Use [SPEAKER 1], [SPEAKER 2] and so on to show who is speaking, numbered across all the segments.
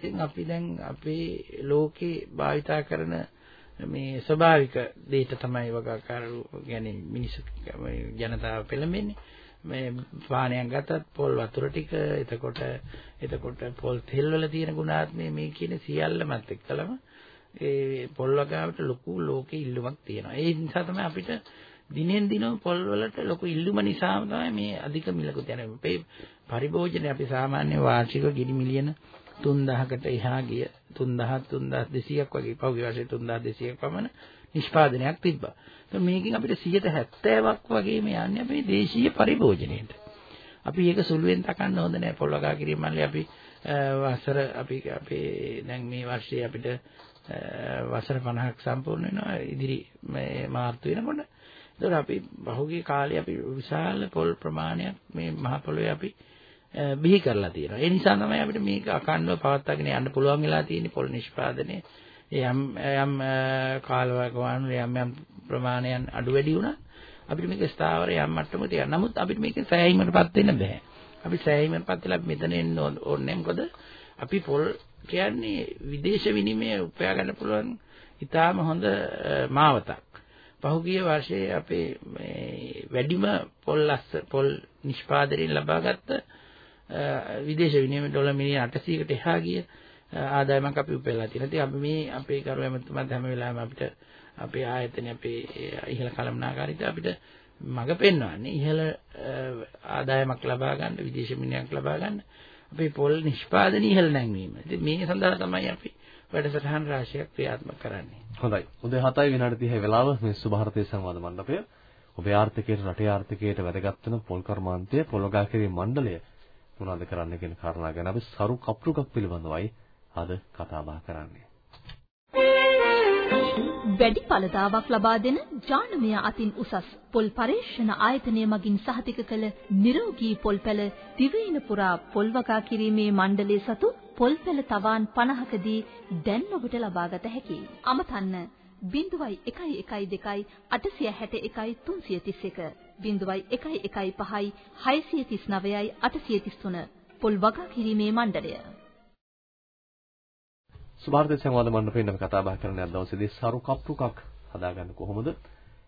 [SPEAKER 1] ඉතින් අපි දැන් අපේ ලෝකේ භාවිතා කරන මේ ස්වභාවික දෙයට තමයි වගාකාරු කියන්නේ මිනිස්සු ජනතාව පෙළඹෙන්නේ. මේ පානයක් ගත්තත් පොල් වතුර ටික එතකොට එතකොට පොල් තෙල් වල තියෙන ගුණාත්මය මේ කියන සියල්ලමත් එක්කලම ඒ පොල් වගාවට ලොකු ලෝකේ ඉල්ලුමක් තියෙනවා. ඒ නිසා තමයි අපිට දිනෙන් දින පොල් වලට ලොකු ඉල්ලුම නිසාම තමයි මේ අධික මිලකුත් යන්නේ. අපේ පරිභෝජනය අපි සාමාන්‍ය වාර්ෂික ගිනි මිලියන 3000කට එහා ගිය 3000 3200ක් වගේ පහුගිය වර්ෂයේ 3200ක් පමණ නිෂ්පාදනයක් තිබ්බා. ඒත් මේකෙන් අපිට 70ක් වගේම යන්නේ අපේ දේශීය පරිභෝජනයේට. අපි ඒක සුළුවෙන් තකන්න හොඳ නැහැ. පොල්වගා කිරීම මල්ලේ අපි වසර අපි අපේ දැන් මේ වර්ෂයේ අපිට වසර 50ක් සම්පූර්ණ වෙනවා ඉදිරි මේ මාර්තු වෙනකොට. ඒතකොට අපි බහුගිය කාලේ අපි විශාල පොල් ප්‍රමාණයක් මේ මහ පොළොවේ අපි බිහි කරලා තියෙනවා. ඒ නිසා තමයි අපිට මේක අකණ්ඩව පවත්වාගෙන යන්න පුළුවන් වෙලා තියෙන්නේ පොල් නිෂ්පාදනය. යම් යම් කාලවකවාන යම් යම් ප්‍රමාණයන් අඩු වැඩි වුණා. අපිට මේක ස්ථාවර යම් මට්ටමක තියන්න. නමුත් අපිට මේක සෑහීමකටපත් වෙන්න බෑ. අපි සෑහීමකටපත් වෙලා මෙතන එන්න ඕනේ. මොකද අපි පොල් කියන්නේ විදේශ විනිමය උපයා ගන්න පුළුවන් ඉතාම හොඳ මාවතක්. පහුගිය වර්ෂයේ අපේ මේ වැඩිම පොල් ලස්ස පොල් නිෂ්පාදනයෙන් ලබාගත් විදේශ විනිමය ඩොලර් මිලියන 800කට එහා ගිය ආදායමක් අපි උපයලා තියෙනවා. ඉතින් අපි මේ අපේ කරු ඇමතුමාත් හැම වෙලාවෙම අපිට අපේ ආයතනයේ අපේ ඉහළ කළමනාකාරීත්වය අපිට මඟ පෙන්වන්නේ ඉහළ ආදායමක් ලබා ගන්න විදේශ විනිමයක් ලබා ගන්න අපේ පොල් නිෂ්පාදන ඉහළ නැංවීම. ඉතින් මේ සඳහා තමයි අපි වැඩසටහන් රාශියක් ක්‍රියාත්මක කරන්නේ.
[SPEAKER 2] හොඳයි. උදේ 7යි විනාඩි 30 වෙලාව මේ සුභාරතේ සංවාද මණ්ඩපය ඔබේ ආර්ථිකයට රටේ ආර්ථිකයට වැදගත් වෙන පොල් කර්මාන්තය පොළොගා කිරීම මණ්ඩලය මොනවද කරන්න කියන කාරණා ගැන අපි සරු කප්රුකක් පිළිබඳවයි අද කතා බහ කරන්නේ.
[SPEAKER 3] වැඩි ඵලදාවක් ලබා දෙන ජානමය අතින් උසස් පොල් පරීක්ෂණ ආයතනය මගින් සහතික කළ නිරෝගී පොල්පැල දිවයින පුරා පොල් වගා කිරීමේ මණ්ඩලයේ සතු පොල්පැල තවාන් 50කදී දැන් ඔබට ලබාගත හැකියි. අමතන්න 0.112 861 331 0.115යි 639යි 833 පොල් වගා කිරීමේ මණ්ඩලය
[SPEAKER 2] සුභාර්ථ සංවාද මණ්ඩපයෙන් අපි කතා බහ කරන අද දවසේදී සරු කප්පුකක් හදාගන්න කොහොමද?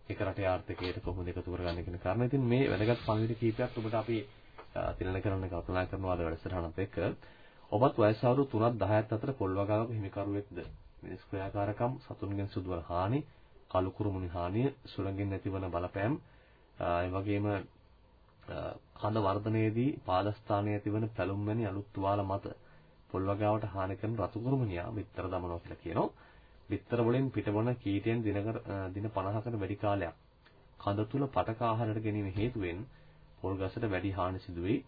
[SPEAKER 2] ඒක රටේ ආර්ථිකයට කොහොමද එකතු කරගන්නේ කියන කාරණා. ඉතින් මේ වැදගත් පණිවිඩ කීපයක් ඔබට අපි තිරණ කරන්න කල්පනා කරනවා අද වැඩසටහනත් එක්ක. ඔබත් වයස අවුරුදු 3ක් 10ක් අතර පොල් වගාවක හිමිකරුවෙක්ද? මිනිස් ක්‍රියාකාරකම්, සතුන්ගෙන් සිදුවන හානි, කලු කුරුමුනි හානිය, සුළඟින් නැතිවන බලපෑම්, ඒ වගේම කඳ වර්ධනයේදී පාදස්ථානයේ ඇතිවන පැලුම් වැනි අලුත් තුවාල මත පොල් වගාවට හානි කරන රතු කුරුමුනියා බිත්තර දමනවා කියලා කියනවා. බිත්තර වලින් පිටවන කීටයන් දිනකර දින 50කට වැඩි කාලයක් කඳ තුල පටක ආහාරයට ගැනීම හේතුවෙන් පොල් ගසට වැඩි හානි සිදු වෙයි.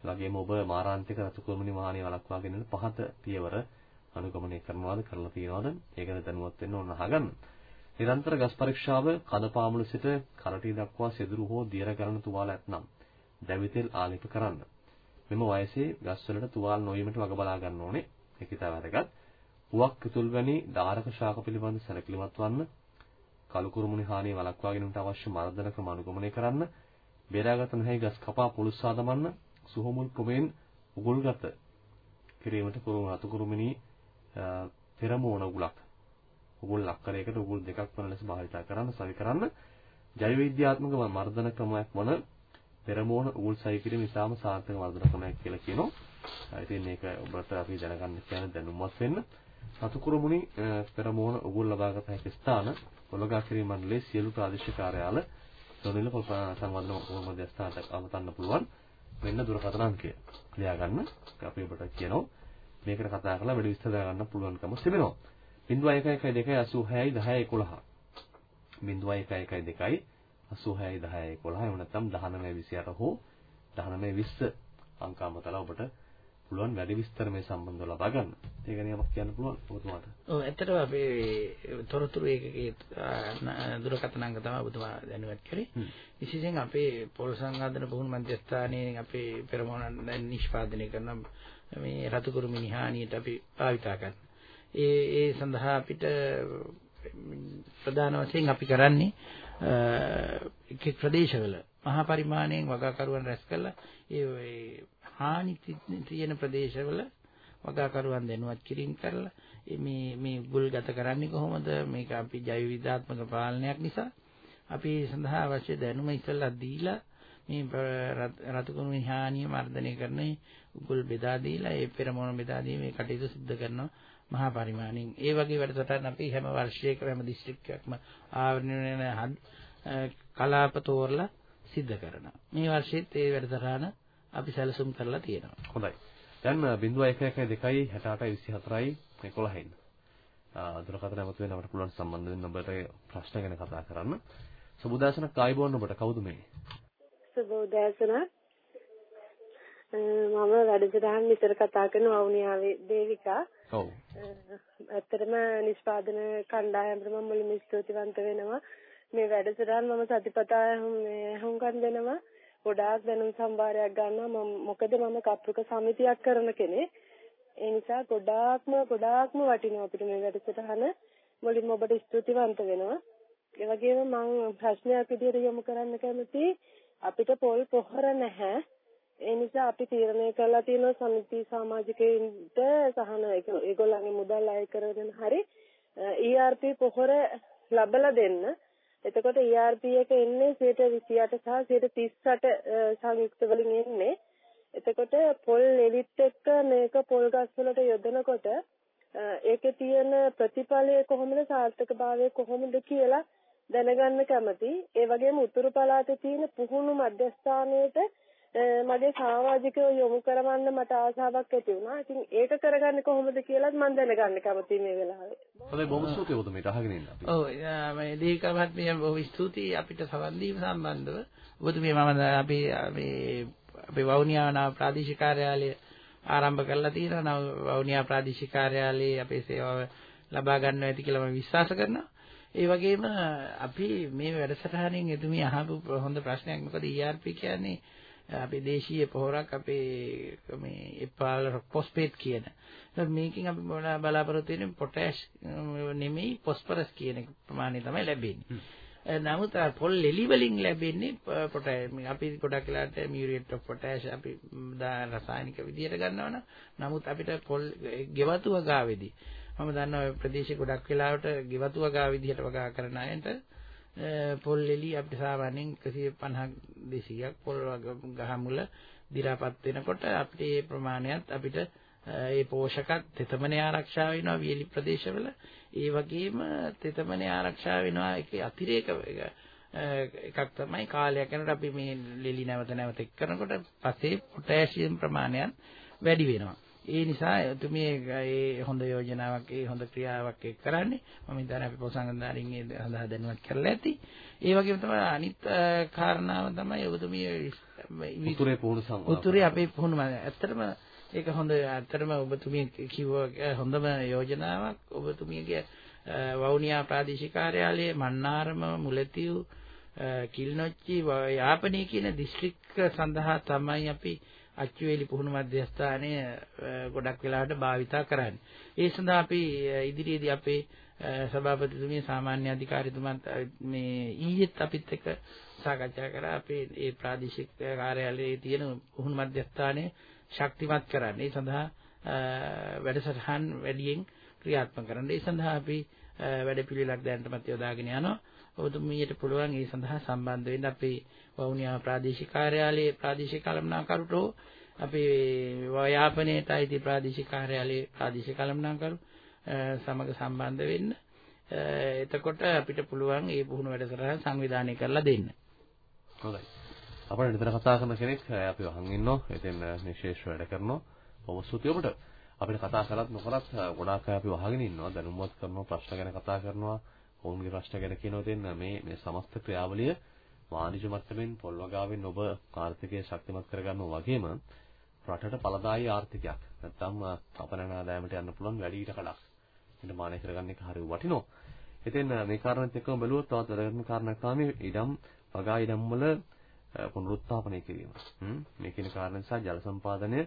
[SPEAKER 2] ඒ වගේම ඔබ මාරාන්තික රතු කුරුමුනි හානිය වළක්වා ගැනීම පහත පියවර අනුගමනය කරනවාද කරලා තියෙනවද? ඒක ගැන දැනුවත් වෙන්න ඕන අහගන්න. නිරන්තර ගස් පරීක්ෂාව කදපාමුල සිට කරටි දක්වා සිදුරු හෝ දියර කරන තුවාල ඇතනම් දැවිතෙල් ආලේප කරන්න. මෙම වයසේ ගස්වලට තුවාල නොවීමට වග බලා ගන්න ඕනේ. ඒක ඉතා වැදගත්. පුවක් කිතුල් වැනි ධාරක ශාක පිළිබඳ සැලකිලිමත් වන්න. කලු කුරුමුනි හානිය වළක්වා ගැනීමට අවශ්‍ය මර්ධන ක්‍රම අනුගමනය කරන්න. බේරාගත නොහැකි ගස් කපා පුළුස්සා දමන්න. සුහමුල් ක්‍රමෙන් උගුල්ගත කිරීමට කුරුමු රතු කුරුමිනී පෙරමෝන උගුලක් උගුල් ලක්කරයකට උගුල් දෙකක් වන ලෙස භාවිත කරන්න සවි කරන්න ජෛව විද්‍යාත්මක මර්ධන ක්‍රමයක් වන පෙරමෝන උගුල් සවි කිරීම ඉතාම සාර්ථක මර්ධන ක්‍රමයක් කියලා කියනවා. ඉතින් මේක ඔබට අපි දැනගන්න කියන දැනුමත් වෙන්න. සතුකුරුමුනි පෙරමෝන උගුල් ලබාගත හැකි ස්ථාන පොළොගා කිරීම මණ්ඩලයේ සියලු ප්‍රාදේශීය කාර්යාල සොනිල සංවර්ධන උප මධ්‍යස්ථානට අවතන්න පුළුවන් වෙන්න දුරකථන අංකය. ලියා ගන්න. අපි ඔබට කියනවා මේකට කතා කරලා වැඩි විස්තර ගන්න පුළුවන්කම තිබෙනවා. 0.112 86 10 11 0.112 86 10 11 එහෙම නැත්නම් 1928 හෝ 1920 අංක අමතලා ඔබට පුළුවන් වැඩි විස්තර මේ සම්බන්ධව ලබා ගන්න. ඒක නියමක් කියන්න පුළුවන් ඔබතුමාට.
[SPEAKER 1] ඔව් ඇත්තටම අපේ තොරතුරු ඒකේ දුරකථන අංක තමයි ඔබතුමා දැනුවත් කරේ. විශේෂයෙන් අපේ පොල් සංගාධන පුහුණු මධ්‍යස්ථානයේ අපේ පෙරමුණ නිෂ්පාදනය කරන මේ රතුකුරු මිනිහානියට අපි භාවිතා කරනවා. ඒ ඒ සඳහා අපිට ප්‍රධාන වශයෙන් අපි කරන්නේ එක් එක් ප්‍රදේශවල මහා පරිමාණයෙන් වගාකරුවන් රැස් කළා ඒ හානි තියෙන ප්‍රදේශවල වගාකරුවන් දැනුවත් කිරීම කරලා මේ මේ ගුල් ගත කරන්නේ කොහොමද? මේක අපි ජෛව විද්‍යාත්මක පාලනයක් නිසා අපි සඳහා අවශ්‍ය දැනුම ඉස්සෙල්ලා දීලා මේ රතුකුණු හානිය මර්ධනය කරන උගුල් බෙදා දීලා ඒ පෙරමුණ බෙදා දීමේ කටයුතු සිදු කරනවා. මහා පරිමාණයෙන්. ඒ වගේ වැඩසටහන් අපි හැම වර්ෂයකම හැම දිස්ත්‍රික්කයක්ම ආවරණය වෙන කලාප තෝරලා සිද්ධ කරනවා. මේ වර්ෂෙත් ඒ වැඩසටහන අපි සැලසුම් කරලා තියෙනවා.
[SPEAKER 2] හොඳයි. දැන් 0112 68 24යි 11න්. දුරකථන ඇමතු වෙන අපට පුළුවන් සම්බන්ධ වෙන්න ඔබට ප්‍රශ්න ගැන කතා කරන්න. සුබෝදෑසනක් ආයිබෝන් ඔබට කවුද මේ?
[SPEAKER 4] සුබෝදෑසන. මම වැඩසටහන් විතර කතා කරන වවුනියාවේ දේවිකා.
[SPEAKER 2] ඔව්.
[SPEAKER 4] ඇත්තටම නිෂ්පාදන කණ්ඩායමට මම මුලින්ම ස්තුතිවන්ත වෙනවා. මේ වැඩසටහන් මම සතිපතා හුඟක් දෙනවා. ගොඩාක් දැනුම් සම්භාරයක් ගන්නවා මම මොකද මම කප්පුක සමිතියක් කරන කෙනෙක් ඒ නිසා ගොඩාක්ම ගොඩාක්ම වටිනවා අපිට මේ වැඩසටහන මුලින්ම ඔබට ස්තුතිවන්ත වෙනවා ඒ වගේම මම ප්‍රශ්නයක් විදිහට යොමු කරන්න කැමති අපිට පොල් පොහොර නැහැ ඒ නිසා අපි තීරණය කරලා තියෙනවා සමිති සමාජිකයින්ට සහන ඒගොල්ලන්ගේ මුදල් අය කරගෙන හරි ERP පොහොර ලබලා දෙන්න එතකොට ERP එක එන්නේ 128 සහ 138 සංයුක්ත වලින් එන්නේ. එතකොට පොල් එලිත් එක්ක මේක පොල් ගස් වලට යොදනකොට ඒකේ තියෙන ප්‍රතිඵලය කොහොමද සාර්ථකභාවය කොහොමද කියලා දැනගන්න කැමති. ඒ වගේම උතුරු පළාතේ තියෙන පුහුණු මධ්‍යස්ථානයේට මගේ සමාජිකව යොමු කරවන්න මට ආසාවක් ඇති වුණා. ඉතින් ඒක කරගන්නේ කොහොමද කියලාත් මම දැනගන්න කැමතියි මේ වෙලාවේ.
[SPEAKER 2] හොඳයි බොහොම ස්තුතියි ඔබතුමීට අහගෙන ඉන්න අපි.
[SPEAKER 1] ඔව් මේ දීකා මහත්මිය බොහොම ස්තුතියි අපිට සවන් දීම සම්බන්ධව. ඔබතුමිය මම අපි මේ අපේ වවුනියා ප්‍රාදේශික කාර්යාලය ආරම්භ කරලා තියෙනවා. නව වවුනියා ප්‍රාදේශික කාර්යාලයේ අපේ සේවාව ලබා ගන්නවා ඇති කියලා මම විශ්වාස කරනවා. ඒ වගේම අපි මේ වැඩසටහනින් එතුමිය අහපු හොඳ ප්‍රශ්නයක් මොකද ERP කියන්නේ අපේ දේශීය පොහොරක් අපේ මේ එපාල ෆොස්ෆේට් කියන. මේකෙන් අපි මොනවා බලාපොරොත්තු වෙන්නේ පොටෑෂ් නෙමෙයි ෆොස්ෆරස් කියන ප්‍රමාණය තමයි ලැබෙන්නේ. නමුත් පොල් එලි වලින් ලැබෙන්නේ පොටෑෂ් අපි ගොඩක් වෙලාවට මියුරේට් ඔෆ් පොටෑෂ් අපි රසායනික විදියට ගන්නවා නම් නමුත් අපිට පොල් ගෙවතු වගාවේදී මම දන්නවා ප්‍රදේශේ ගොඩක් වෙලාවට ගෙවතු වගා විදියට වගා කරන අයට පොල් එලි අපිට සාමාන්‍යයෙන් 150 200ක් පොල් ගහ මුල දි รา පත් වෙනකොට අපිට මේ ප්‍රමාණයත් අපිට ඒ පෝෂකත් තෙතමනේ ආරක්ෂා වෙනවා වියලි ප්‍රදේශවල. ඒ වගේම තෙතමනේ ආරක්ෂා වෙනවා ඒකේ අතිරේක එකක් තමයි කාලයක් යනකොට අපි මේ ලෙලි නැවත නැවත එක් කරනකොට පස්සේ පොටෑසියම් ප්‍රමාණයත් වැඩි වෙනවා. ඒ නිසා එතුමිය ඒ හොඳ යෝජනාවක් ඒ හොඳ ක්‍රියාවක් එක් කරන්නේ. මම හිතන්නේ අපි පොසංගන්දාරින් ඒ සඳහා දැනුවත් කරලා ඇති. ඒ වගේම තමයි අනිත් කාරණාව තමයි ඔබතුමිය
[SPEAKER 2] උතුරේ පුහුණු සංවාද
[SPEAKER 1] උතුරේ අපේ පුහුණු ඇත්තටම ඒක හොඳ ඇත්තටම ඔබතුමිය කිව්ව හොඳම යෝජනාවක්. ඔබතුමියගේ වවුනියා ප්‍රාදේශීය කාර්යාලයේ මන්නාරම මුලතිව් කිල්නොච්චි යාපනයේ කියන දිස්ත්‍රික්ක සඳහා තමයි අපි අච්චුවේලි පුහුණු මධ්‍යස්ථානය ගොඩක් වෙලාවට භාවිතා කරන්නේ. ඒ සඳහා අපි ඉදිරියේදී අපේ සභාපතිතුමිය සාමාන්‍ය අධිකාරීතුමන් මේ ඊයේත් අපිත් එක්ක සාකච්ඡා කරා අපේ ඒ ප්‍රාදේශික කාර්යාලයේ තියෙන පුහුණු මධ්‍යස්ථානය ශක්තිමත් කරන්න. ඒ සඳහා වැඩසටහන් වැඩියෙන් ක්‍රියාත්මක කරන්න. ඒ සඳහා අපි වැඩපිළිවෙලක් දැනටමත් යොදාගෙන යනවා. ඔබතුමියට පුළුවන් ඒ සඳහා සම්බන්ධ වෙන්න අපේ වවුනියා ප්‍රාදේශික කාර්යාලයේ ප්‍රාදේශික කළමනාකරුට හෝ අපේ ව්‍යාපනයේට අයිති ප්‍රාදේශික කාර්යාලයේ ප්‍රාදේශික කළමනාකරු සමග සම්බන්ධ වෙන්න. එතකොට අපිට පුළුවන් මේ පුහුණු වැඩසටහන සංවිධානය කරලා දෙන්න.
[SPEAKER 2] හොඳයි. අපිට නිතර කතා කරන කෙනෙක් අපි වහන් ඉන්නවා. එතෙන් විශේෂ වැඩ කරනවා. බොහොම ස්තුතියි ඔබට. අපිට කතා කරත් නොකරත් ගොඩාක් අය අපි වහගෙන ඉන්නවා. දැනුම්වත් කරනවා, ප්‍රශ්න ගැන කතා කරනවා. ඔවුන්ගේ ප්‍රශ්න ගැන කියනවා දෙන්න මේ මේ සමස්ත ක්‍රියාවලිය වාණිජ මට්ටමින් පොල් වගාවෙන් ඔබ ආර්ථිකය ශක්තිමත් කරගන්නවා වගේම රටට ඵලදායී ආර්ථිකයක් නැත්නම් අපනන ආදායමට යන්න පුළුවන් වැඩි ඉඩකඩක් නිර්මාණය කරගන්න එක හරිය වටිනවා. ඉතින් මේ කාරණාත් එක්කම බැලුවොත් තවත් වැදගත් කාරණයක් තමයි ඉඩම් වගා ඉඩම් වල පුනරුත්ථාපනය කිරීම. මේ කියන කාරණා නිසා ජල සම්පාදනය,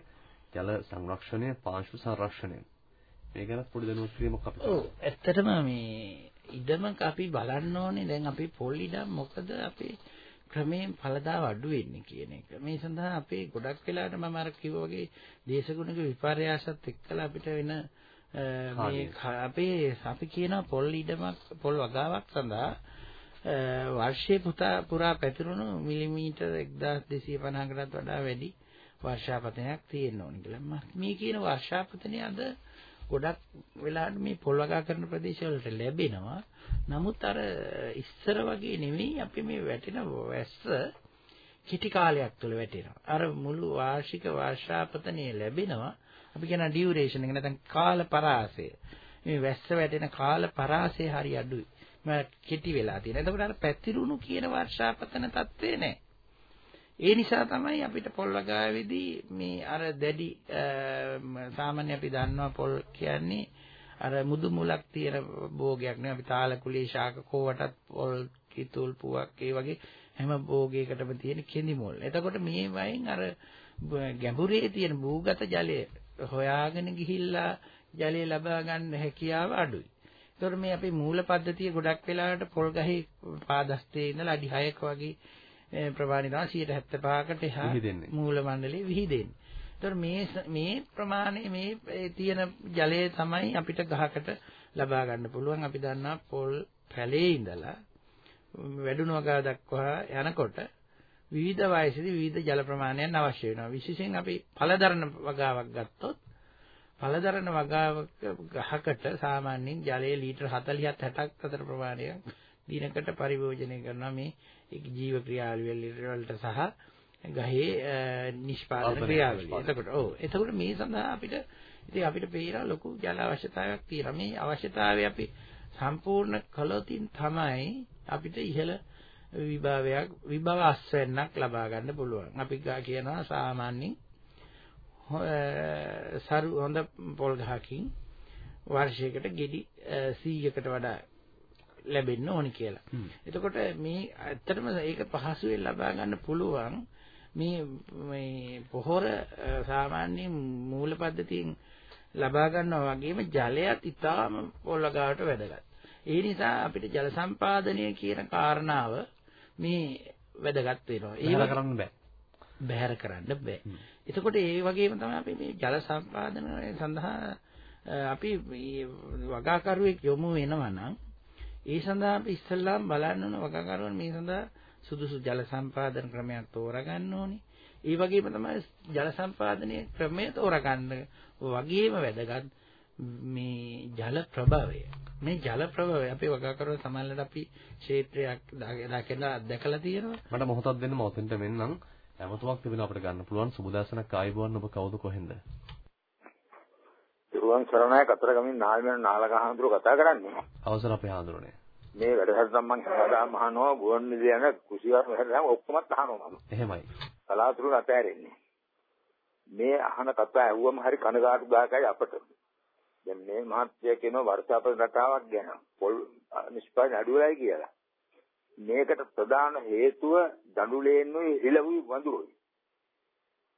[SPEAKER 2] ජල සංරක්ෂණය, පාංශු සංරක්ෂණය. මේ ගැන පොඩි දැනුවත් කිරීමක් අපිට.
[SPEAKER 1] ඔව් ඇත්තටම මේ ඉඩමක අපි බලන්න ඕනේ දැන් අපි පොල් ඉඩම් මොකද අපි ක්‍රමයෙන් ඵලදාව අඩු වෙන්නේ කියන එක. මේ සඳහා අපේ ගොඩක් වෙලාවට මම අර කිව්වා වගේ දේශගුණික විපර්යාසත් එක්කලා අපිට වෙන මේ අපේ අපි කියන පොල් ඉඩමක් පොල් වගාවක් සඳහා වර්ෂයේ පුරා පැතිරුණු මිලිමීටර් 1250කටත් වඩා වැඩි වර්ෂාපතනයක් තියෙන්න ඕන කියලා. මේ කියන වර්ෂාපතනය අද ගොඩක් වෙලාවට මේ පොල් වගා කරන ප්‍රදේශවලට ලැබෙනවා. නමුත් අර ඉස්සර වගේ නෙවෙයි අපි මේ වැටෙන වැස්ස කිටි කාලයක් තුළ වැටෙනවා. අර මුළු වාර්ෂික වර්ෂාපතනය ලැබෙනවා. අපි කියන ඩියුරේෂන් එක නැත්නම් කාල පරාසය. මේ වැස්ස වැටෙන කාල පරාසය හරි අඩුයි. මම කෙටි වෙලා තියෙනවා. එතකොට අර පැතිරුණු කියන වර්ෂාපතන තත්ත්වේ නැහැ. ඒ නිසා තමයි අපිට පොල් වගාවේදී මේ අර දැඩි සාමාන්‍ය අපි දන්නවා පොල් කියන්නේ අර මුදු මුලක් තියෙන භෝගයක් නෙවෙයි අපි තාලකුලේ ශාක කෝවටත් පොල් කිතුල් පුවක් ඒ වගේ හැම භෝගයකටම තියෙන කෙඳි මුල්. එතකොට මේ වයින් අර ගැඹුරේ තියෙන භූගත ජලය හොයාගෙන ගිහිල්ලා ජලය ලබා ගන්න හැකියාව අඩුයි. ඒතකොට මේ අපේ මූල පද්ධතිය ගොඩක් වෙලාවට පොල් ගහේ පාදස්තේ ඉඳලා අඩි 6ක වගේ තමයි 175කට එහා මූල මණ්ඩලයේ විහිදෙන්නේ. ඒතකොට මේ මේ ප්‍රමාණය මේ තියෙන ජලය තමයි අපිට ගහකට ලබා ගන්න පුළුවන්. අපි දන්නා පොල් පැලේ ඉඳලා වැඩුණු වගා දක්වා යනකොට විවිධ වයසේදී විවිධ ජල ප්‍රමාණයන් අවශ්‍ය වෙනවා. විශේෂයෙන් අපි පළදරන වගාවක් ගත්තොත් පළදරන වගාවක ගහකට සාමාන්‍යයෙන් ජලය ලීටර් 40ත් 60ක් අතර ප්‍රමාණයක් දිනකට පරිභෝජනය කරනවා මේ ජීව ක්‍රියාවලිය වලට සහ ගහේ නිෂ්පාදන ක්‍රියාවලිය. එතකොට ඔව් එතකොට මේ සඳහා අපිට ඉතින් අපිට පේනවා ලොකු ජල අවශ්‍යතාවයක් තියෙනවා. මේ අවශ්‍යතාවය අපි සම්පූර්ණ කළොතින් තමයි අපිට ඉහළ විභාවයක් විභව අස්වැන්නක් ලබා ගන්න පුළුවන්. අපි කියනවා සාමාන්‍යයෙන් සරු හොඳ පොල් ගහකින් වර්ෂයකට ගෙඩි 100කට වඩා ලැබෙන්න ඕනි කියලා. එතකොට මේ ඇත්තටම ඒක පහසුවෙන් ලබා ගන්න පුළුවන් මේ මේ පොහොර සාමාන්‍ය මූල පද්ධතියෙන් ලබා ගන්නවා වගේම ජලයත් ඉතාම පොල් වගාවට වැදගත්. ඒ නිසා අපිට ජල සම්පාදනය කියන කාරණාව මේ වැදගත් වෙනවා.
[SPEAKER 2] ඒක කරන්න බෑ.
[SPEAKER 1] බැහැර කරන්න බෑ. එතකොට ඒ වගේම තමයි අපි මේ ජල සම්පාදනය සඳහා අපි වගාකරුවෙක් යොමු වෙනවා නම් ඒ සඳහා අපි ඉස්සල්ලාම බලන්න ඕන වගකරුවන් මේ සඳහා සුදුසු ජල සම්පාදන ක්‍රමයක් තෝරගන්න ඕනේ. ඒ වගේම තමයි ජල සම්පාදනයේ ක්‍රමය තෝරගන්න වගේම වැදගත් මේ ජල ප්‍රභවය. මේ ජල ප්‍රභවය අපේ වගකරුවන් සමහරවිට අපි ක්ෂේත්‍රයක් දැකලා දැකලා තියෙනවා.
[SPEAKER 2] මට මොහොතක් දෙන්න මම ඔතෙන්ට මෙන්නම් හැමතුමක් තිබෙන අපිට ගන්න පුළුවන් සුබදාසනක් ආයිබෝන් ඔබ කවුද කොහෙන්ද?
[SPEAKER 5] දරුවන් සරණයි කතරගමින් නාල්මන නාලකහඳුර කතා කරන්නේ.
[SPEAKER 2] අවසර අපේ හඳුරන්නේ.
[SPEAKER 5] මේ වැඩසටහන් මම කවදාම අහනවා ගුවන් විදුලි යන කුසියක් හැරලා ඔක්කොමත් අහනවා මම.
[SPEAKER 2] එහෙමයි.
[SPEAKER 5] කලාතුරකින් අතෑරෙන්නේ. මේ අහන කතා ඇහුවම හරි කනගාටුදායකයි අපට. දැන් මේ මහත්ය කියන වර්ෂාපත රටාවක් ගැන පොල් නිෂ්පාදන අඩුවයි කියලා. මේකට ප්‍රධාන හේතුව දඬුලේන්නුයි හිලවුයි වඳුරුයි.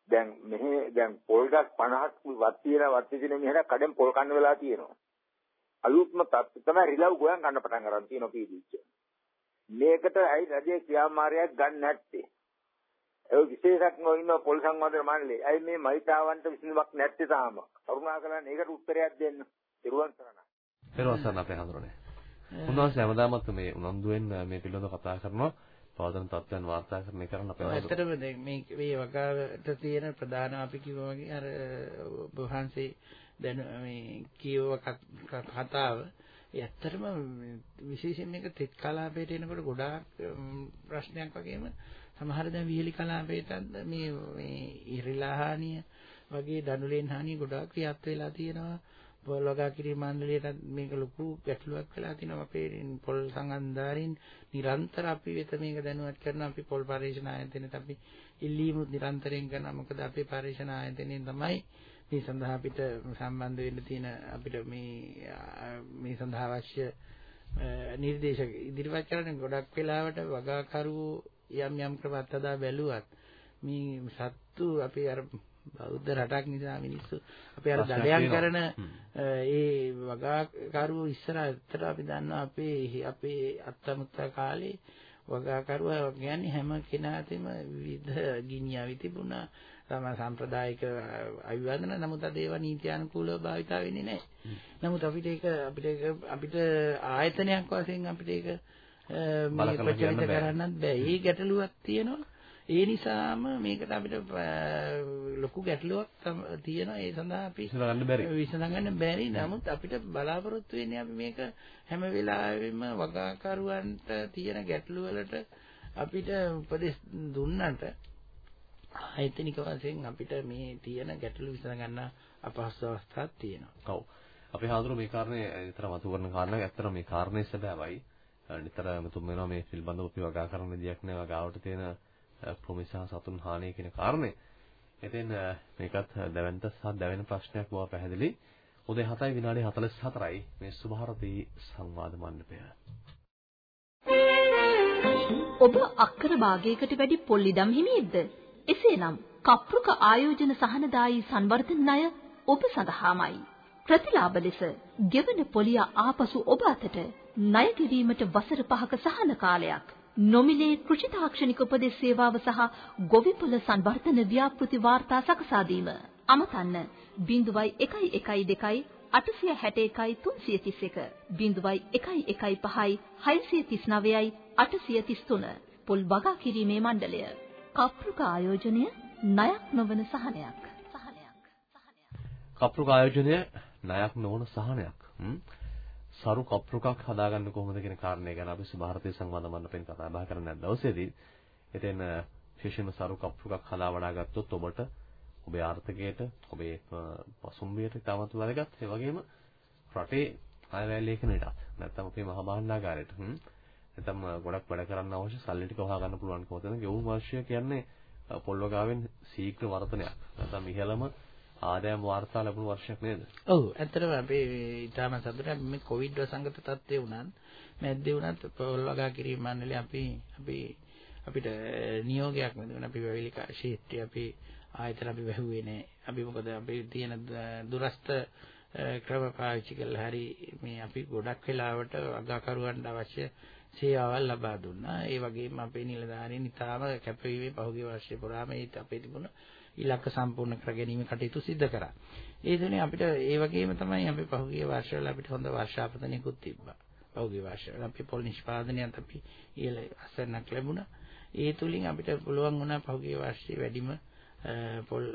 [SPEAKER 5] දැන් මෙහි දැන් පොල් ගස් 50ක් වත් තියෙන වත් තියෙන මෙහෙර කඩෙන් පොල් කන්න වෙලා තියෙනවා. අලුත්ම තත්ත්ව තමයි රිලව් ගෝයන් ගන්න පටන් ගන්න තියෙනවා පීඩිච්ච. මේකට ඇයි රජයේ ක්‍රියාමාර්ගයක් ගන්න නැත්තේ? ඒ විශේෂඥ ඉන්න පොල් සංවර්ධන මණ්ඩලය. ඇයි මේ මහිතාවන්ට විසඳුමක් නැත්තේ තාම? කරුණාකරලා මේකට උත්තරයක් දෙන්න. ඊරුවන් සරණයි.
[SPEAKER 2] ඊරුවන් සරණ අපේ හඳුරන්නේ. උන්වහන්සේ හැමදාමත් මේ උනන්දුවෙන් මේ පිළිබඳව කතා කරනවා. පවදන තත්ත්වයන් වාර්තාකරණය කරන්න අපේ
[SPEAKER 1] ඇත්තටම දැන් මේ මේ වගාවට තියෙන ප්‍රධාන අපි කිව්වා වගේ අර වහන්සේ දැන් මේ කියව කතාව. ඇත්තටම විශේෂයෙන් මේක තෙත් කලාපයට එනකොට ගොඩාක් ප්‍රශ්නයක් වගේම සමහර දැන් විහෙලි කලාපයටත් මේ මේ ඉරිලා හානිය වගේ දනුලෙන් හානිය ගොඩාක් ක්‍රියාත් වෙලා තියෙනවා පොල් වගා කිරීම මණ්ඩලයට මේක ලොකු ගැටලුවක් වෙලා තිනවා අපේ පොල් සංගන්ධාරින් නිරන්තර අපි වෙත මේක දැනුවත් කරන අපි පොල් පරිශන ආයතනෙත් අපි ඉල්ලීමුත් නිරන්තරයෙන් කරනවා මොකද අපේ පරිශන ආයතනයෙන් තමයි මේ සඳහා අපිට සම්බන්ධ වෙන්න තියෙන අපිට මේ මේ සඳහා අවශ්‍ය නිර්දේශ ඉදිරිපත් කරන්නේ ගොඩක් වෙලාවට වගාකරුවෝ යම් යම් ක්‍රමත් හදා බැලුවත් මේ සත්තු අපි අර බෞද්ධ රටක් නිසා මිනිස්සු අපි අර දඩයන් කරන ඒ වගාකරුවෝ ඉස්සර ඇත්තට අපි දන්නවා අපේ අපේ අත්තමුත්ත කාලේ වගාකරුවා කියන්නේ හැම කෙනාටම විවිධ ගිනියවි තිබුණා. තම සම්ප්‍රදායික අවිවාදන නමුත් අද ඒවා නීත්‍යානුකූලව භාවිතා වෙන්නේ නැහැ. නමුත් අපිට ඒක අපිට ඒක අපිට ආයතනයක් වශයෙන් අපිට ඒක මේ ප්‍රචලිත කරන්නත් බෑ. ඒ ගැටලුවක් තියෙනවා. ඒ නිසාම මේකට අපිට ලොකු ගැටලුවක් තියෙනවා ඒ සඳහා අපි
[SPEAKER 2] විසඳගන්න බැරි
[SPEAKER 1] විසඳගන්න බැරි නමුත් අපිට බලාපොරොත්තු වෙන්නේ අපි මේක හැම වෙලාවෙම වගාකරුවන්ට තියෙන ගැටලු වලට අපිට උපදෙස් දුන්නට ආයතනික වශයෙන් අපිට මේ තියෙන ගැටලු විසඳගන්න අපහසු අවස්ථාවක් තියෙනවා.
[SPEAKER 2] ඔව්. අපි හාමුදුරුවෝ මේ කාරණේ විතර මතු කරන කාරණාවක් ඇත්තටම මේ කාරණේ සැබෑවයි. නිතර මෙතුම් වෙනවා මේ පිළිබඳව අපි වගා කරන විදියක් නෑ වගාවට තියෙන ප්‍රොමිසා සතුන් හානිය කියන කාරණේ. ඉතින් මේකත් දැවැන්ත සහ දැවෙන ප්‍රශ්නයක් බව පැහැදිලි. උදේ 7යි විනාඩි 44යි මේ සුභාරතී සංවාද මණ්ඩපය.
[SPEAKER 3] ඔබ අක්කර භාගයකට වැඩි පොල් ඉඩම් හිමියෙක්ද? එසේනම් කප්රුක ආයෝජන සහනදායී සංවර්ධන ණය ඔබ සඳහාමයි. ප්‍රතිලාභ ලෙස ගෙවන පොලිය ආපසු ඔබ අතට ණය ගෙවීමට වසර 5ක සහන කාලයක් නොමිලේ කෘෂි තාක්ෂණික උපදෙස් සේවාව සහ ගොවිපොළ සංවර්ධන ව්‍යාපෘති වාර්තා සකසා දීම. අමතන්න 0112 861 331 0115 639යි 833 පොල් වගා කිරීමේ මණ්ඩලය. කප්රුක ආයෝජනය ණයක් නොවන සහනයක්. සහනයක්. සහනයක්.
[SPEAKER 2] කප්රුක ආයෝජනය ණයක් නොවන සහනයක්. සරු කප්පුකක් හදාගන්න කොහොමද කියන කාරණය ගැන අපි සුභාරතී සංවාද මණ්ඩපෙන් කතා බහ කරන දවසේදී එතෙන් විශේෂයෙන්ම සරු කප්පුකක් හදා වඩා ගත්තොත් ඔබට ඔබේ ආර්ථිකයට ඔබේ පසුම්බියට ඉතාමත් වැදගත්. ඒ වගේම රටේ අයවැය ලේඛනයටත් නැත්නම් අපේ මහා භාණ්ඩාගාරයට නැත්නම් ගොඩක් වැඩ කරන්න අවශ්‍ය සල්ලි ටික හොයා ගන්න පුළුවන් කොහොමද ගෙවුම් වර්ෂය කියන්නේ පොල්ව ගාවෙන් ශීඝ්‍ර වර්ධනයක්. නැත්නම් ඉහළම ආදායම් වාර්තා ලැබුණු වර්ෂයක් නේද?
[SPEAKER 1] ඔව් ඇත්තටම අපි ඊටම සතුටුයි මේ කොවිඩ් වසංගත තත්ත්වය වුණත් මැද්දේ වුණත් පොල් වගා කිරීම මණ්ඩලය අපි අපි අපිට නියෝගයක් මෙතන අපි වැවිලිකා ක්ෂේත්‍රය අපි ආයතන අපි වැහුවේ නෑ. අපි මොකද අපි තියෙන දුරස්ත ක්‍රම පාවිච්චි කළා හරි මේ අපි ගොඩක් වෙලාවට වගාකරුවන්ට අවශ්‍ය සේවාවල් ලබා දුන්නා. ඒ වගේම අපේ නිලධාරීන් ඉතාම කැපවීමේ පහුගිය වර්ෂය පුරාම ඒත් අපේ තිබුණ ඉලක්ක සම්පූර්ණ කර ගැනීම කටයුතු සිදු කරා. ඒ තුනේ අපිට ඒ වගේම තමයි අපි පහුගිය වර්ෂවල අපිට හොඳ වර්ෂාපතනයකුත් තිබ්බා. පහුගිය වර්ෂවල අපි පොල් නිෂ්පාදනයත් අපි ඉහළ අසන්නක් ලැබුණා. ඒ තුලින් අපිට පුළුවන් වුණා පහුගිය වර්ෂයේ වැඩිම පොල්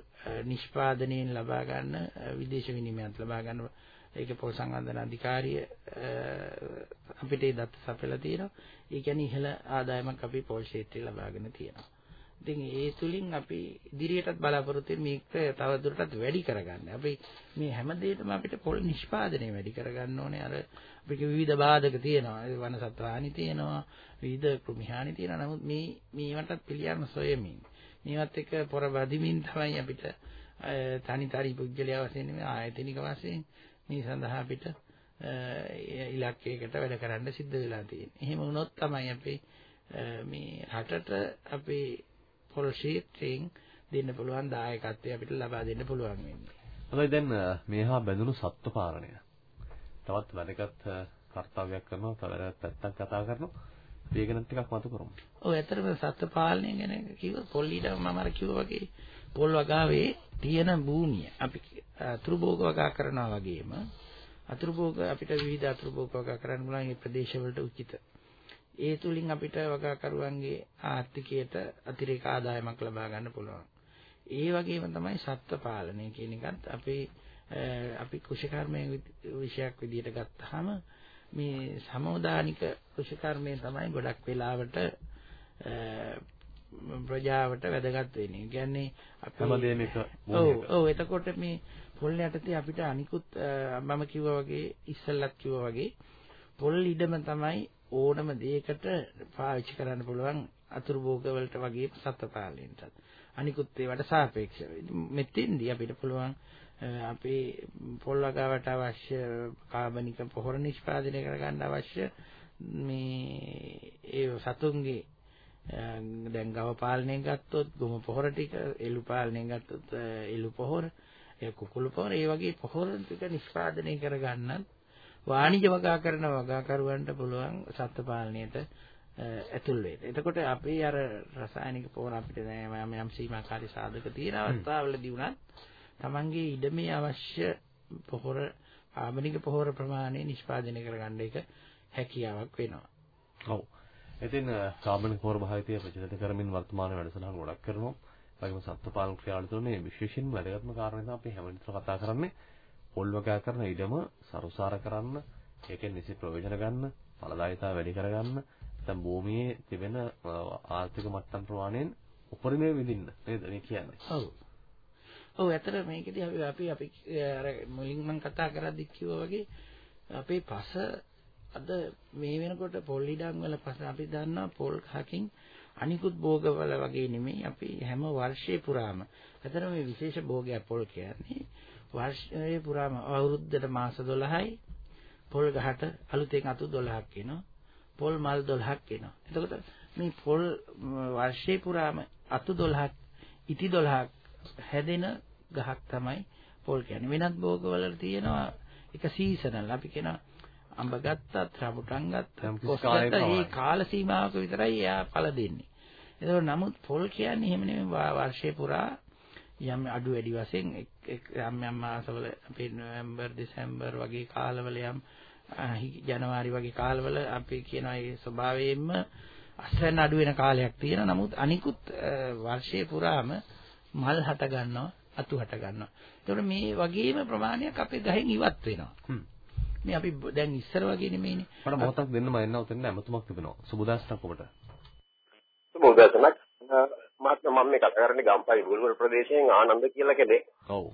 [SPEAKER 1] නිෂ්පාදනයෙන් ලබා ගන්න විදේශ විනිමයත් ලබා ගන්න ඒක පොල් සංවර්ධන අධිකාරිය අපිට ඒ දත්ත සපයලා තියෙනවා. ඒ කියන්නේ ඉහළ ආදායමක් අපි පොල් ක්ෂේත්‍රයේ ලබාගෙන තියෙනවා. ඉතින් ඒ තුලින් අපි ඉදිරියටත් බලාපොරොත්තු මේක තව දුරටත් වැඩි කරගන්න. අපි මේ හැම දෙයකම අපිට පොල් නිෂ්පාදනය වැඩි කරගන්න ඕනේ. අර අපිට විවිධ බාධක තියෙනවා. වනසත්ව හානි තියෙනවා, විවිධ කෘමි හානි තියෙනවා. නමුත් මේ මේවටත් පිළියම් සොයමින් මේවත් එක පොර බදිමින් තමයි අපිට තනි තනි පුද්ගලයා වශයෙන් නෙමෙයි ආයතනික වශයෙන් මේ සඳහා අපිට ඉලක්කයකට වැඩ කරන්න සිද්ධ වෙලා තියෙන්නේ. එහෙම වුණොත් තමයි අපි මේ රටට අපේ පොල් ක්ෂේත්‍රයෙන් දෙන්න පුළුවන් දායකත්වය අපිට ලබා දෙන්න පුළුවන් වෙන්නේ.
[SPEAKER 2] හොඳයි දැන් මේහා බැඳුණු සත්ත්ව පාලනය. තවත් වැදගත් කර්තව්‍යයක් කරනවා, තව වැදගත් පැත්තක් කතා කරනවා. අපි ඒක ගැන ටිකක් මතු කරමු.
[SPEAKER 1] ඔව් ඇත්තටම සත්ත්ව පාලනය ගැන කිව්වොත් පොල් ඊට මම අර කිව්වා වගේ පොල් වගාවේ තියෙන භූමිය අපි අතුරු භෝග වගා කරනවා වගේම අතුරු භෝග අපිට විවිධ අතුරු භෝග වගා කරන්න පුළුවන් මේ ප්‍රදේශවලට උචිත ඒ තුලින් අපිට වගාකරුවන්ගේ ආර්ථිකයට අතිරේක ආදායමක් ලබා ගන්න පුළුවන්. ඒ වගේම තමයි සත්ත්ව පාලනය කියන එකත් අපේ අපි කෘෂිකර්මයේ විෂයක් විදිහට ගත්තාම මේ සමෝදානික කෘෂිකර්මය තමයි ගොඩක් වෙලාවට ප්‍රජාවට වැදගත් වෙන්නේ. ඒ කියන්නේ
[SPEAKER 2] අපි හැමදේම එක
[SPEAKER 1] ඔව් ඔව් එතකොට මේ පොල් යටතේ අපිට අනිකුත් මම කිව්වා වගේ ඉස්සෙල්ලත් කිව්වා වගේ පොල් ඉඩම තමයි ඕනම දෙයකට පාවිච්චි කරන්න පුළුවන් අතුරු භෝග වලට වගේ සත්ත්ව පාලනයටත්. අනිකුත් ඒවට සාපේක්ෂව. මෙතෙන්දී අපිට පුළුවන් අපේ පොල් වගාවට අවශ්‍ය කාබනික පොහොර නිෂ්පාදනය කරගන්න අවශ්‍ය මේ ඒ සතුන්ගේ දැන් ගව පාලනය ගත්තොත් ගොම පොහොර ටික එළු පාලනය ගත්තොත් එළු පොහොර ඒ කුකුළු පොහොර ඒ වගේ පොහොර ටික නිෂ්පාදනය කරගන්නත් වාණිජ වගා කරන වගාකරුවන්ට පුළුවන් සත්ත්ව පාලනයට ඇතුල් වෙන්නේ. එතකොට අපේ අර රසායනික පොහොර අපිට දැන් යම් සීමාකාරී සාධක තියෙන අවස්ථාවලදී උනත් Tamanගේ ඉඩමේ අවශ්‍ය පොහොර ආමනික පොහොර ප්‍රමාණය නිෂ්පාදනය කරගන්න එක හැකියාවක් වෙනවා.
[SPEAKER 2] ඔව්. ඉතින් කාබනික පොහොර භාවිතය ප්‍රචලිත කරමින් වර්තමාන වැඩසටහන් ගොඩක් කරනවා. වගේම සත්ත්ව පාලන ක්‍රියාවල තුනේ විශේෂයෙන්ම වැදගත්ම කාරණේ තමයි අපි හැමදෙස්සම කතා කරන්නේ පොල් වගා කරන ඉඩම සරුසාර කරන්න, ඒකෙන් නිසි ප්‍රයෝජන ගන්න, ඵලදායීතාව වැඩි කරගන්න, නැත්නම් භූමියේ තිබෙන ආර්ථික මට්ටම් ප්‍රමාණයෙන් උපරිමය විඳින්න නේද මේ කියන්නේ.
[SPEAKER 1] ඔව්. ඔව් ඇත්තට මේකදී අපි අපි අපි අර මුලින් මම කතා කරද්දි කිව්වා වගේ අපේ පස අද මේ වෙනකොට පොල් ඉඩම් වල පස අපි දන්නවා පොල් ගහකින් අනිකුත් භෝගවල වගේ නෙමෙයි අපි හැම වර්ෂයේ පුරාම ඇතර මේ විශේෂ භෝගයක් පොල් කියන්නේ වර්ෂයේ පුරාම අවුරුද්දට මාස 12යි පොල් ගහට අලුතෙන් අතු 12ක් එනවා පොල් මල් 12ක් එනවා. එතකොට මේ පොල් වර්ෂයේ පුරාම අතු 12ක් ඉති 12ක් හැදෙන ගහක් තමයි පොල් කියන්නේ. වෙනත් භෝගවල තියෙනවා එක සීසනල් අපි කියනවා අඹ ගත්තත් රඹුටන් ගත්තත් ඒ කාල සීමාවක විතරයි එයා ඵල දෙන්නේ. ඒකෝ නමුත් පොල් කියන්නේ එහෙම නෙමෙයි. වර්ෂේ පුරා යම් අඩු වැඩි වශයෙන් යම් යම් මාසවල අපේ නොවැම්බර් දෙසැම්බර් වගේ කාලවල යම් ජනවාරි වගේ කාලවල අපි කියනවා ඒ ස්වභාවයෙන්ම අස්වැන්න අඩු වෙන කාලයක් තියෙනවා. නමුත් අනිකුත් වර්ෂයේ පුරාම මල් හට ගන්නවා, අතු හට ගන්නවා. ඒතකොට මේ වගේම ප්‍රමාණයක් අපේ ගහෙන් ඉවත් වෙනවා. මේ අපි දැන් ඉස්සර වගේ නෙමෙයිනේ.
[SPEAKER 2] මට මොහොතක් දෙන්න මම එන්න උතෙන් ඇමතුමක් තිබෙනවා. සුබදාසක් ඔබට.
[SPEAKER 6] සුබදාසනක්. මහත්මයා මම මේ කතා කරන්නේ ගම්පහ බුල්වල ප්‍රදේශයෙන් ආනන්ද කියලා කෙනෙක්.
[SPEAKER 2] ඔව්.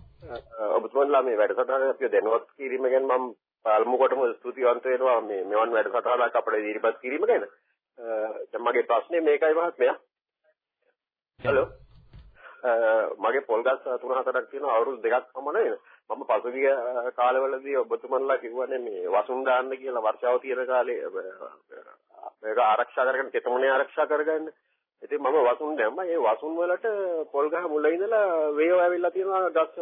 [SPEAKER 6] ඔබතුමන්ලා මේ වැඩසටහන අපිව දැනුවත් කිරීම ගැන මම පළමු කොටම ස්තුතිවන්ත වෙනවා මේ මෙවන් වැඩසටහනක් අපිට ඉදිරිපත් කිරීම ගැන. දැන් මගේ ප්‍රශ්නේ මේකයි මහත්මයා. හලෝ. මගේ පොල් ගස් 3-4ක් තියෙනවා අවුරුදු දෙකක් පමණ මම පසුගිය කාලවලදී ඔබතුමන්ලා කිව්වනේ මේ වසුන් දාන්න කියලා වර්ෂාව තියෙන කාලේ මේක ආරක්ෂා කරගෙන තෙතමනේ ආරක්ෂා කරගන්න. ඉතින් මම වසුන් දැම්මා. ඒ වසුන් වලට පොල් ගහ මුල ඉඳලා වේයෝ ඇවිල්ලා තියෙනවා ගස්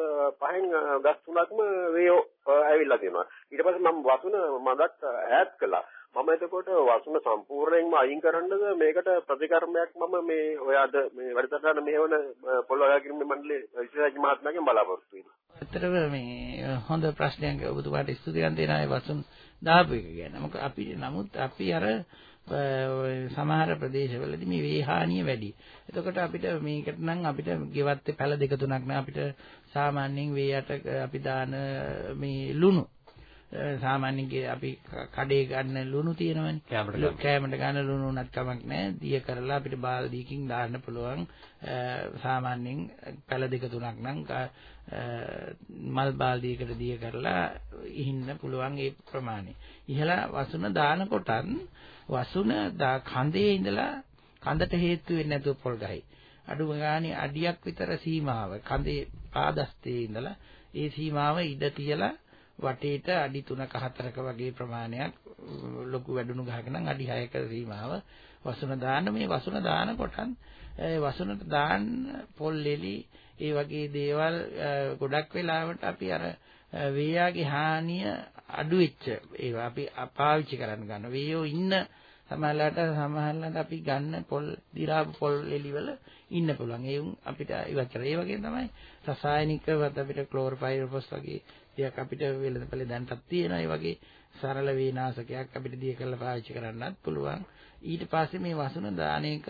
[SPEAKER 6] පහෙන් ගස් තුනක්ම වේයෝ ඇවිල්ලා තියෙනවා. ඊට පස්සේ මම වසුන මඩක් ඈඩ් කළා. මම එතකොට වසුන සම්පූර්ණයෙන්ම අයින් කරන්නද මේකට ප්‍රතිකර්මයක් මම මේ ඔය අද මේ වැඩසටහන මෙහෙවන පොළොව ගිරිම මණ්ඩලයේ විශේෂඥ මහත්මයාගෙන් බලාපොරොත්තු වෙනවා.
[SPEAKER 1] ඇත්තටම මේ හොඳ ප්‍රශ්නයක් ඔබතුමාට ස්තුතියන් දෙනවා ඒ වසුන් දාපු එක ගැන. මොකද අපි නමුත් අපි අර සමහර ප්‍රදේශවලදී මේ වේහානිය වැඩි. එතකොට අපිට මේකට නම් අපිට ගෙවත්තේ පැල දෙක තුනක් නෑ අපිට සාමාන්‍යයෙන් වේ යට අපි දාන මේ ලුණු සාමාන්‍යයෙන් අපි කඩේ ගන්න ලුණු තියෙනවනේ. කෑමට ගන්න ලුණු උනත් කමක් නැහැ. දිය කරලා අපිට බාල්දියකින් දාන්න පුළුවන්. සාමාන්‍යයෙන් පැල දෙක තුනක් නම් මල් බාල්දියකට දිය කරලා ඉහින්න පුළුවන් ඒ ප්‍රමාණය. ඉහලා වසුන දානකොටත් වසුන කඳේ ඉඳලා කඳට හේතු වෙන්නේ නැතුව පොල් ගහයි. අඩු ගානේ අඩියක් විතර සීමාව කඳේ පාදස්තේ ඉඳලා ඒ සීමාව ඉඩ තියලා වටේට අඩි 3ක 4ක වගේ ප්‍රමාණයක් ලොකු වැඩුණු ගහක නම් අඩි 6ක සීමාව වසුන දාන්න මේ වසුන දාන කොටන් වසුනට දාන්න පොල් එලි ඒ වගේ දේවල් ගොඩක් වෙලාවට අපි අර වේයාගේ හානිය අඩු වෙච්ච ඒවා අපි පාවිච්චි කරන්න ගන්න. වේයෝ ඉන්න සමහරලාට සමහරලාට අපි ගන්න පොල් දිරාපු පොල් එලිවල ඉන්න පුළුවන්. ඒ අපිට ඉවත් කරලා. ඒ වගේ තමයි රසායනිකවත් අපිට ක්ලෝරෝෆයිරොපස් වගේ දෙයක් අපිට වෙළඳපොලේ දැන්ටත් තියෙනවා. ඒ වගේ සරල වේනාශකයක් අපිට දිය කරලා පාවිච්චි කරන්නත් පුළුවන්. ඊට පස්සේ මේ වසුන දාන එක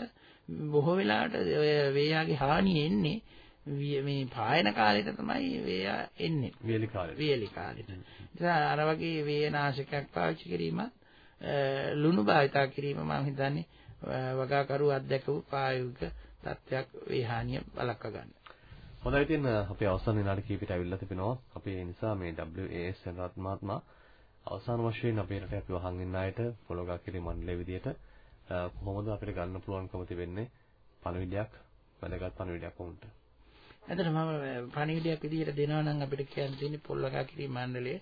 [SPEAKER 1] බොහෝ වෙලාවට ඔය වේයාගේ හානිය එන්නේ මේ පායන කාලෙට තමයි වේයා එන්නේ.
[SPEAKER 2] වේලි කාලෙට.
[SPEAKER 1] වේලි කාලෙට. අර වගේ වේනාශකයක් පාවිච්චි කිරීමත් ලුණු භාවිතා කිරීම මම හිතන්නේ වගාකරු අධ්‍යක්ෂක ප්‍රායෝගික තත්ත්වයක් වේහානිය බලක්ව ගන්න.
[SPEAKER 2] හොඳයි ඉතින් අපි අවසන් විනාඩි කිහිපෙට ඇවිල්ලා තිබෙනවා. අපි ඒ නිසා මේ WAS සෙනරත් මහත්මයා අවසාන වශයෙන් අපේ රටේ අපි වහන් ඉන්න අයට පොළොගා කිරි මණ්ඩලය විදියට කොහොමද අපිට ගන්න පුළුවන්කම තිබෙන්නේ පණවිඩයක් වැදගත් පණවිඩයක් වුන්ට.
[SPEAKER 1] එතන මම පණවිඩයක් විදියට දෙනවා නම් අපිට කියන්න තියෙන්නේ පොළොගා කිරි මණ්ඩලය.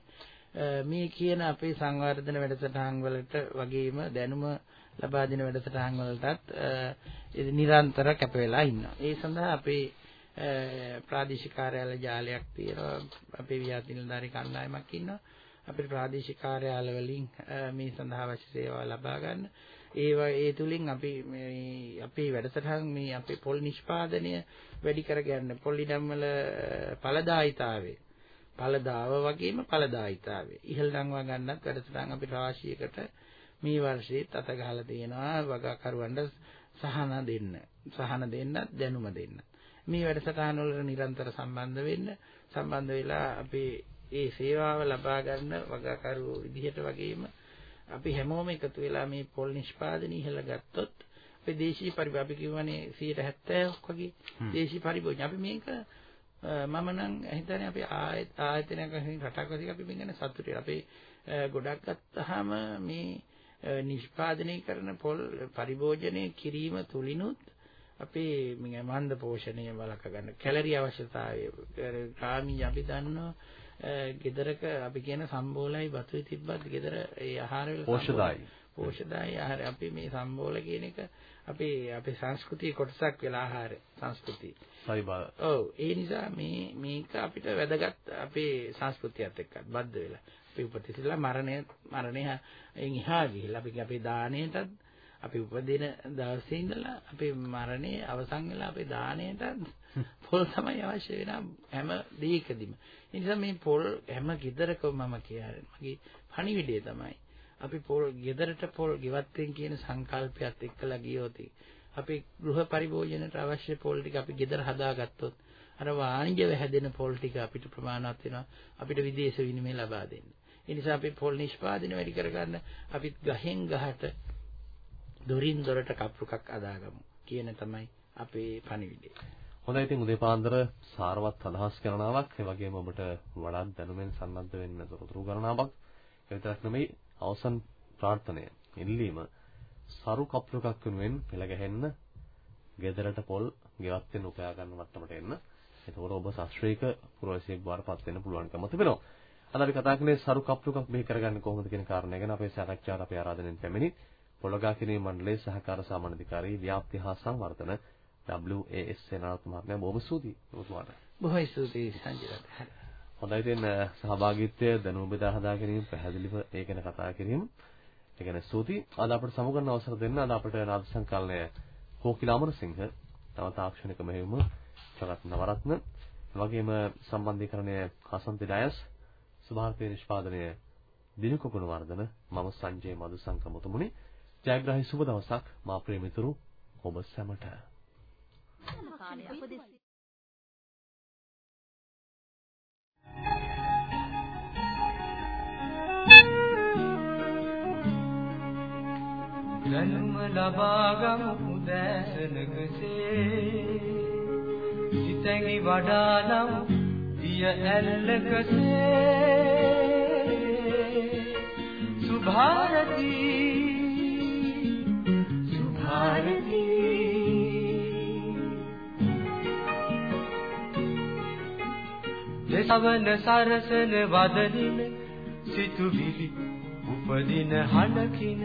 [SPEAKER 1] මේ කියන අපේ සංවර්ධන වැඩසටහන් වලට වගේම දැනුම ලබා දෙන වැඩසටහන් වලටත් නිරන්තර කැප වෙලා ඉන්නවා. ඒ සඳහා අපේ ප්‍රාදේශික කාර්යාල ජාලයක් තියෙනවා. අපේ ව්‍යාපෘති නිලධාරී කණ්ඩායමක් ඉන්නවා. අපේ ප්‍රාදේශික කාර්යාල වලින් මේ සඳහා අවශ්‍ය සේවා ලබා ගන්න. ඒවා ඒ තුලින් අපි මේ අපේ වැඩසටහන් මේ අපේ පොල් නිෂ්පාදනය වැඩි කරගන්න පොල් ඉඩම් වල ඵලදායිතාවය. ඵලදාව වගේම ඵලදායිතාවය. ඉහළ නංවා ගන්නත් වැඩසටහන් අපි රාශියකට මේ වර්ෂයේත් අත ගහලා තියෙනවා වගකරුවන්ට සහන දෙන්න. සහන දෙන්න දැනුම දෙන්න. මේ වැඩසටහන වල නිරන්තර සම්බන්ධ වෙන්න. සම්බන්ධ වෙලා අපේ ඒ සේවාව ලබා ගන්න වගකරු විදිහට වගේම අපි හැමෝම එකතු වෙලා මේ පොල් නිෂ්පාදනය ඉහළ ගත්තොත් අපේ දේශීය පරිභෝජන අපි කියවනේ 70ක් වගේ දේශීය පරිභෝජන. අපි මේක මම නම් හිතන්නේ අපි ආයත ආයතනයක රටක් වශයෙන් අපි මේක ගැන සතුටුයි. අපේ ගොඩක් ගත්තාම මේ නිෂ්පාදනය කරන පොල් පරිභෝජනය කිරීම තුලිනුත් අපේ මන්ද පෝෂණය වළක ගන්න. කැලරි අවශ්‍යතාවය කාමී අපි දන්නවා ගෙදරක අපි කියන සම්බෝලයි බතුයි තිබ්බත් ගෙදර ඒ ආහාර වල
[SPEAKER 2] පෝෂදායි
[SPEAKER 1] පෝෂදායි ආහාර අපි මේ සම්බෝල කියන එක අපේ අපේ සංස්කෘතියේ කොටසක් වෙලා ආහාර සංස්කෘතිය.
[SPEAKER 2] සයිබා.
[SPEAKER 1] ඔව් ඒ නිසා මේ මේක අපිට වැදගත් අපේ සංස්කෘතියත් එක්ක බද්ධ වෙලා. අපි උපතිසිලා මරණය මරණය එහා ගිහිල්ලා අපි අපේ දාණයටත් අපි උපදින දවසේ ඉඳලා අපේ මරණය අවසන් වෙලා අපේ දාණයට පොල් තමයි අවශ්‍ය වෙන හැම දෙයකදීම. ඒ නිසා මේ පොල් හැම ගෙදරකම මම කියන්නේ මගේ පණිවිඩය තමයි. අපි පොල් ගෙදරට පොල් ගෙවත් කියන සංකල්පයත් එක්කලා ගියොත් අපේ ගෘහ පරිභෝජනයට අවශ්‍ය පොල් ටික අපි ගෙදර හදාගත්තොත් අර වාණිජව හැදෙන පොල් ටික අපිට ප්‍රමාණවත් වෙනවා අපිට විදේශ විනිමය ලබා දෙන්න. ඒ නිසා අපි පොල් නිෂ්පාදනය වැඩි කරගන්න අපිත් ගහෙන් ගහට දොරින් දොරට කප්පුකක් අදාගමු කියන තමයි අපේ පණිවිඩය.
[SPEAKER 2] හොඳයි ඉතින් උදේ පාන්දර සාරවත් අදහස් කරනාවක් ඒ වගේම ඔබට වඩාත් දැනුමෙන් සම්බන්ධ වෙන්න තොරතුරු ගණනාවක්. ඒ විතරක් නෙමෙයි අවසන් ප්‍රාර්ථනය. ඉල්ලීම සරු කප්පුකක් වෙනුවෙන් පෙළ ගැහෙන්න ගෙදරට පොල් ගෙවත් වෙන උපයා ගන්න මට්ටමට එන්න. එතකොට ඔබ ශාස්ත්‍රීය පුරවැසියෙක් බවටපත් වෙන්න පුළුවන්කම තිබෙනවා. අද අපි කතා කරන්නේ සරු කප්පුකක් බිහි කරගන්නේ කොහොමද කියන කාරණය ගැන අපේ සාකච්ඡාවට අපි ආරාධනෙන් පැමිණි පොළොගා කිරීම මණ්ඩලයේ සහකාර සාමාන්‍යාධිකාරී ව්‍යාප්ති හා සංවර්ධන WAS සේනාරත් මහත්මයා බොහොම ස්තුතියි ඔබතුමාට.
[SPEAKER 1] බොහොම ස්තුතියි සංජීවත්.
[SPEAKER 2] හොඳයි ඉතින් සහභාගීත්වය දැනුම බෙදා හදා ගැනීම පැහැදිලිව ඒ ගැන කතා කිරීම. ඒ ගැන ස්තුතියි. අද අපිට සමුගන්න අවසර දෙන්න අද අපිට නාද සංකල්පය කෝකිල අමරසිංහ තව තාක්ෂණික මෙහෙයුම සරත් නවරත්න වගේම සම්බන්ධීකරණය හසන්ති ඩයස් සුභාර්ථී නිෂ්පාදනය දිනක ගුණවර්ධන මම සංජය මදුසංක මුතුමුනි ජයග්‍රහී සුබ දවසක් මා ප්‍රේමිතුරු ඔබ සැමට
[SPEAKER 7] ජනුම ලබා ගමු දැසනකසේ සිතැඟි වඩානම් දිය ඇල්ලකසේ. සුභාරතී. සුභාරතී දෙසවන සරසන වදනින සිතුවිලි උපදින හඬකින.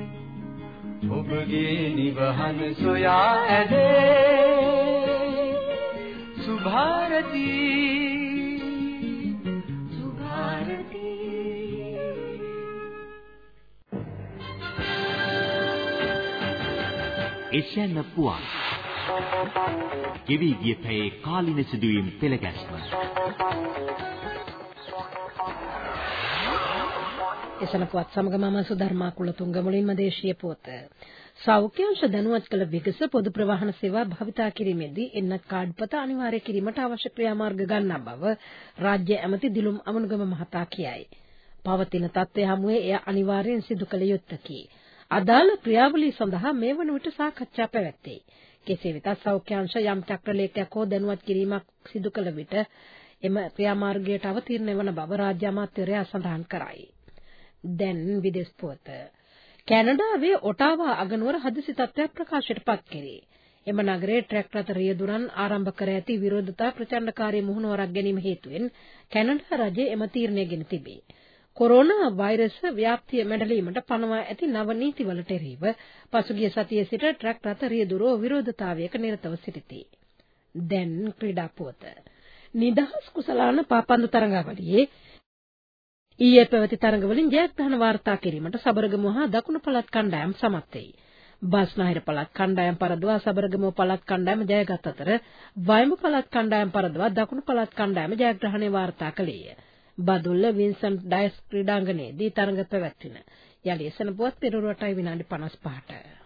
[SPEAKER 7] ඔබගේ නිවහන සොයා ඇදේ. සුභාරතී. සුභාරතී.
[SPEAKER 8] එෂියන් පුවන් ගෙවි ගිය පැයේ කාලින සිදුවීම් පෙළගැස්ම
[SPEAKER 9] එසන පුවත් සමග මම සුධර්මා කුලතුංග මුලින්ම දේශීය පුවත. සෞඛ්‍යාංශ දැනුවත් කළ විගස පොදු ප්‍රවාහන සේවා භාවිතා කිරීමේදී එන්නත් කාඩ්පත අනිවාර්ය කිරීමට අවශ්‍ය ක්‍රියාමාර්ග ගන්නා බව රාජ්‍ය ඇමති දිලුම් අමනුගම මහතා කියයි. පවතින තත්ත්වය හමුවේ එය අනිවාර්යෙන් සිදු කළ යුත්තකි. අදාළ ක්‍රියාවලිය සඳහා මේ වන විට සාකච්ඡා පැවැත්වේ. කෙසේ වෙතත් සෞඛ්‍යාංශ යම් චක්‍රලේඛයක් හෝ දැනුවත් කිරීමක් සිදු කළ විට එම ක්‍රියාමාර්ගයට අවතීර්ණ වන බව රාජ්‍ය අමාත්‍යවරයා සඳහන් කරයි. දැන් විදේශ පුවත. කැනඩාවේ ඔටාවා අගනුවර හදිසි තත්ත්වයක් ප්‍රකාශයට පත් කෙරේ. එම නගරයේ ට්‍රැක් රථ රියදුරන් ආරම්භ කර ඇති විරෝධතා ප්‍රචණ්ඩකාරී මුහුණුවරක් ගැනීම හේතුවෙන් කැනඩා රජය එම තීරණය ගෙන තිබේ. කොරෝනා වෛරස් ව්‍යාප්තිය මැඩලීමට පනවා ඇති නව නීතිවලට එරෙහිව පසුගිය සතියේ සිට ට්‍රක් රථ රියදුරෝ විරෝධතාවයක නිරතව සිටිති. දැන් ක්‍රීඩා පුවත. නිදහස් කුසලාන පාපන්දු තරඟාවලියේ ඊයේ පැවති තරඟවලින් ජයග්‍රහණ වාර්තා කිරීමට සබරගමුව හා දකුණු පළාත් කණ්ඩායම් සමත් වෙයි. බස්නාහිර පළාත් කණ්ඩායම් පරදුවා සබරගමුව පළාත් කණ්ඩායම ජයගත් අතර වයඹ පළාත් කණ්ඩායම් පරදුවා දකුණු පළාත් කණ්ඩායම ජයග්‍රහණය වාර්තා කළේය. බදුල්ල වින්සන්ට් ඩයස් ක්‍රීඩාංගණයේදී තරඟ පැවැත්වින. යලි එසන පුවත් පෙරළුවටයි විනාඩි 55ට.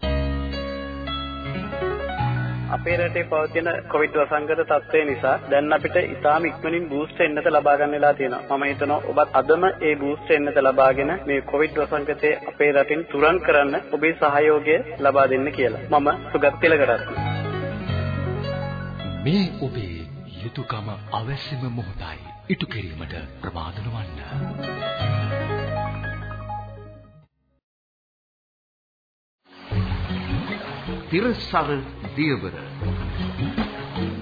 [SPEAKER 10] අපේ රටේ පවතින කොවිඩ් වසංගත තත්ත්වය නිසා දැන් අපිට ඉතාම ඉක්මනින් බූස්ටර් එන්නත ලබා ගන්න වෙලා තියෙනවා. මම හිතනවා ඔබත් අදම ඒ බූස්ටර් එන්නත ලබාගෙන මේ කොවිඩ් වසංගතය අපේ රටින් තුරන් කරන්න ඔබේ සහයෝගය ලබා දෙන්න කියලා. මම සුගත් තිලකරත්න.
[SPEAKER 11] මේ ඔබේ යුතුයකම අවශ්‍යම මොහොතයි. ඉටු කිරීමට ප්‍රමාද නොවන්න.
[SPEAKER 12] තිරසර දියවර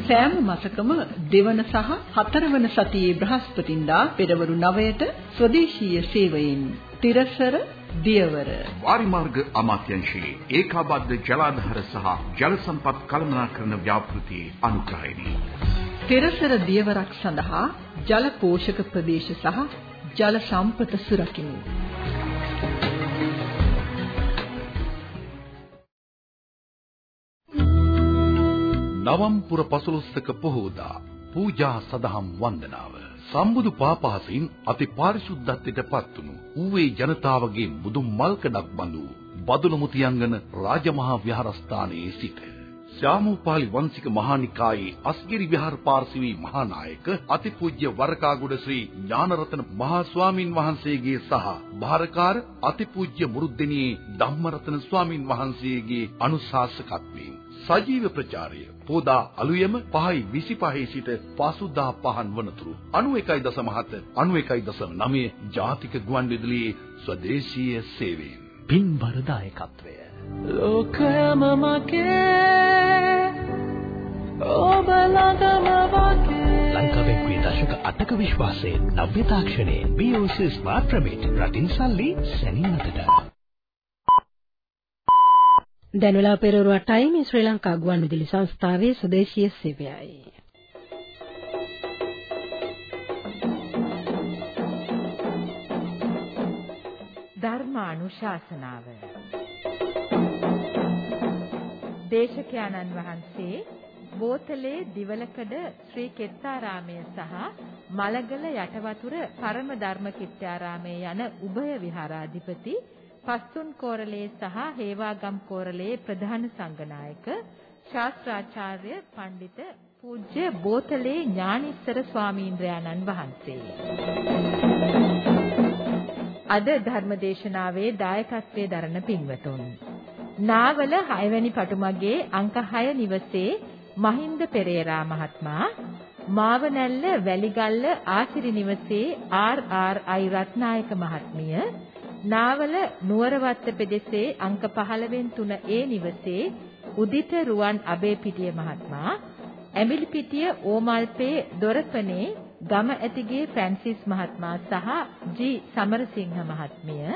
[SPEAKER 13] සෑම මාසකම දෙවන සහ හතරවන සතියේ බ්‍රහස්පතින්දා පෙරවරු 9ට ස්වදේශීය සේවයෙන් තිරසර දියවර
[SPEAKER 12] වාරිමාර්ග අමාත්‍යංශයේ ඒකාබද්ධ ජලාධාර සහ ජල සම්පත් කළමනාකරණ ව්‍යාපෘතියේ අනුග්‍රහයෙනි.
[SPEAKER 13] තිරසර දියවරක් සඳහා ජල පෝෂක ප්‍රදේශ සහ ජල සම්පත සුරකිමු.
[SPEAKER 12] නවම්පුර පසළොස්වක පොහෝදා පූජා සදහම් වන්දනාව. සම්බුදු පාපහසින් අති පාරිශුද්ධත්වයට පත්වුණු ඌවේ ජනතාවගේ මුදු මල්කඩක් බඳු බදුළු මුතියංගන රාජමහා විහාරස්ථානයේ සිට. ශ්‍යාමෝපාලි වංශික මහානිකායේ අස්ගිරි විහාර පාර්ශවී මහානායක අතිපූජ්‍ය වරකාගුඩ ශ්‍රී ඥානරතන මහා ස්වාමින් වහන්සේගේ සහ භාරකාර අතිපූජ්‍ය මුරුද්දෙනියේ ධම්මරතන ස්වාමින් වහන්සේගේ අනුශාසකත්වයෙන් සජීව ප්‍රචාරය. පෝදා අලුයම 5යි 25 සිට පසුදා පහන් වනතුරු. 91.7 91.9 ජාතික ගුවන්විදුලියේ ස්වදේශීය සේවයෙන්.
[SPEAKER 11] පින්බර දායකත්වය.
[SPEAKER 7] ලෝකයම මගේ ඔබ ළඟම වගේ
[SPEAKER 11] ලංකාවේ දශක 8ක විශ්වාසයෙන් නව්‍ය තාක්ෂණයේ BOC ස්මාර්ට් ප්‍රමිට් රටින් සල්ලි සැනින්
[SPEAKER 9] දැන් වෙලාව පෙරවරු 8යි මේ ශ්‍රී ලංකා ගුවන්විදුලි සංස්ථාවේ ස්වදේශීය සේවයයි.
[SPEAKER 14] ධර්මානුශාසනාව දේශකයන්න් වහන්සේ බෝතලේ දිවලකඩ ශ්‍රී කෙත්තාරාමය සහ මලගල යටවතුර පරම ධර්ම කිත්තාරාමයේ යන උභය විහාරාධිපති පස්තුන් කෝරළේ සහ හේවාගම් කෝරළේ ප්‍රධාන සංඝනායක ශාස්ත්‍රාචාර්ය පඬිත පූජ්‍ය බෝතලේ ඥානිස්සර ස්වාමීන්ද්‍රයාණන් වහන්සේ. අද ධර්මදේශනාවේ දායකත්වයේ දරන පින්වතුන්. නාවල 6 වැනි පටුමගේ අංක 6 නිවසේ මහින්ද පෙරේරා මහත්මයා මාවනැල්ල වැලිගල්ල ආසිරි නිවසේ ආර් ආර් අයි රත්නායක මහත්මිය නාවල නුවරවත්ත පෙදෙසේ අංක 15 3 ඒ නිවසේ උදිත රුවන් අබේපිටිය මහත්මයා ඇඹිලිපිටිය ඕමල්පේ දොරපනේ ගම ඇතිගේ ෆ්‍රැන්සිස් මහත්මයා සහ ජී සමරසිංහ මහත්මිය.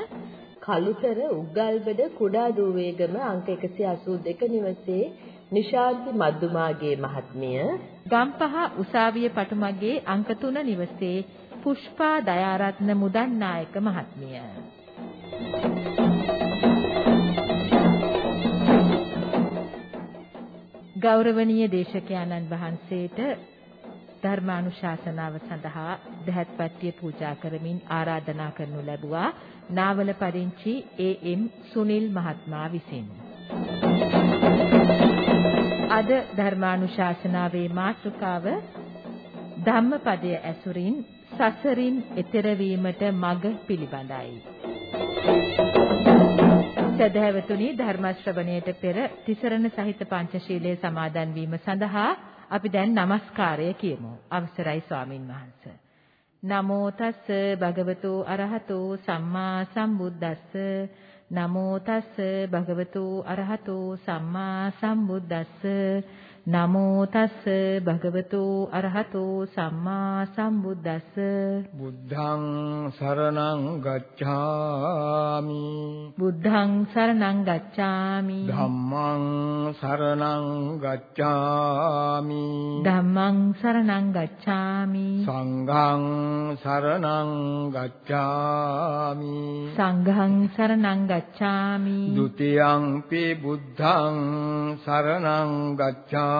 [SPEAKER 15] කළුතර උග්ගල්බඩ කුඩා දූවේගම අංක 182 නිවසේ නිශාන්ති මද්දුමාගේ මහත්මිය.
[SPEAKER 14] ගම්පහ උසාවිය පටුමගේ අංක 3 නිවසේ පුෂ්පා දයාරත්න මුදන්නායක මහත්මිය ගෞරවනීය දේශකයන්න් වහන්සේට ධර්මානුශාසනාව සඳහා දහත්පත්තිය පූජා කරමින් ආරාධනා කරනු ලැබුවා නාවල පදිංචි ඒ.එම්. සුනිල් මහත්මයා විසින්. අද ධර්මානුශාසනාවේ මාතෘකාව ධම්මපදයේ ඇසුරින් සසරින් එතෙර වීමට මඟ පිළිබඳයි. සදහැවතුනි ධර්ම ශ්‍රවණයට පෙර තිසරණ සහිත පංචශීලයේ සමාදන් වීම සඳහා අපි දැන් নমස්කාරය කියමු. අවසරයි ස්වාමින් වහන්සේ. නමෝ තස් භගවතු අරහතෝ සම්මා සම්බුද්දස්ස නමෝ තස් භගවතු අරහතෝ සම්මා සම්බුද්දස්ස නමෝ තස්ස භගවතු අරහතෝ සම්මා සම්බුද්දස්ස.
[SPEAKER 16] බුද්ධං සරණං ගච්ඡාමි.
[SPEAKER 14] බුද්ධං සරණං ගච්ඡාමි.
[SPEAKER 16] ධම්මං සරණං ගච්ඡාමි.
[SPEAKER 14] ධම්මං සරණං ගච්ඡාමි.
[SPEAKER 16] සංඝං සරණං ගච්ඡාමි.
[SPEAKER 14] සංඝං සරණං ගච්ඡාමි.
[SPEAKER 16] ဒ ුතියං පි බුද්ධං සරණං ගච්ඡාමි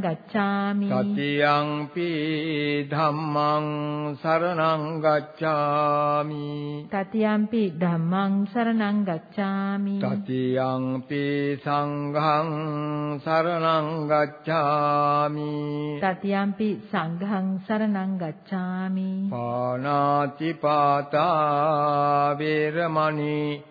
[SPEAKER 14] ගච්ඡාමි.
[SPEAKER 16] තතියංපි ධම්මං සරණං ගච්ඡාමි.
[SPEAKER 14] තතියම්පි ධම්මං සරණං ගච්ඡාමි.
[SPEAKER 16] තතියංපි සංඝං සරණං ගච්ඡාමි.
[SPEAKER 14] තතියම්පි සංඝං සරණං ගච්ඡාමි.
[SPEAKER 16] පානාති පාතා වේරමණී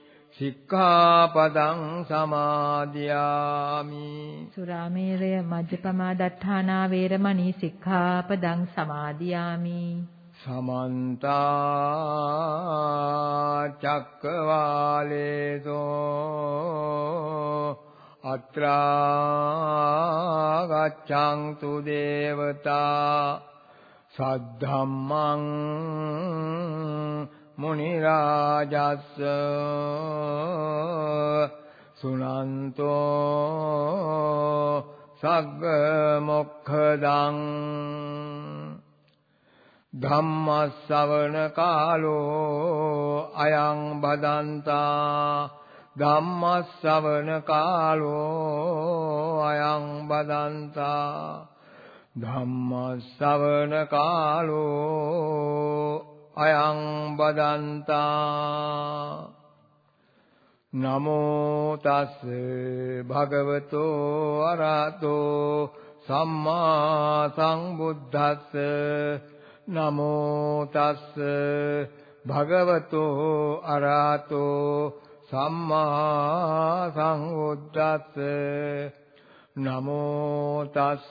[SPEAKER 16] සික්ඛාපදං සමාදියාමි।
[SPEAKER 14] සුරාමේරය මජ්ජපමා දත්තානා වේරමණී සික්ඛාපදං සමාදියාමි।
[SPEAKER 16] සමන්ත චක්කවාලේසෝ අත්‍රා ගච්ඡන්තු දේවතා සද්ධම්මං මුනි රාජස්ස සුනන්තෝ සග්ග මොක්ඛදං ධම්මස්සවන කාලෝ අයං බදන්තා ධම්මස්සවන කාලෝ අයං බදන්තා ධම්මස්සවන කාලෝ අයං බදන්තා। නමෝ තස් භගවතෝ අරහතෝ සම්මා සම්බුද්දස්ස। නමෝ තස් භගවතෝ අරහතෝ සම්මා සම්බුද්දස්ස। නමෝ තස්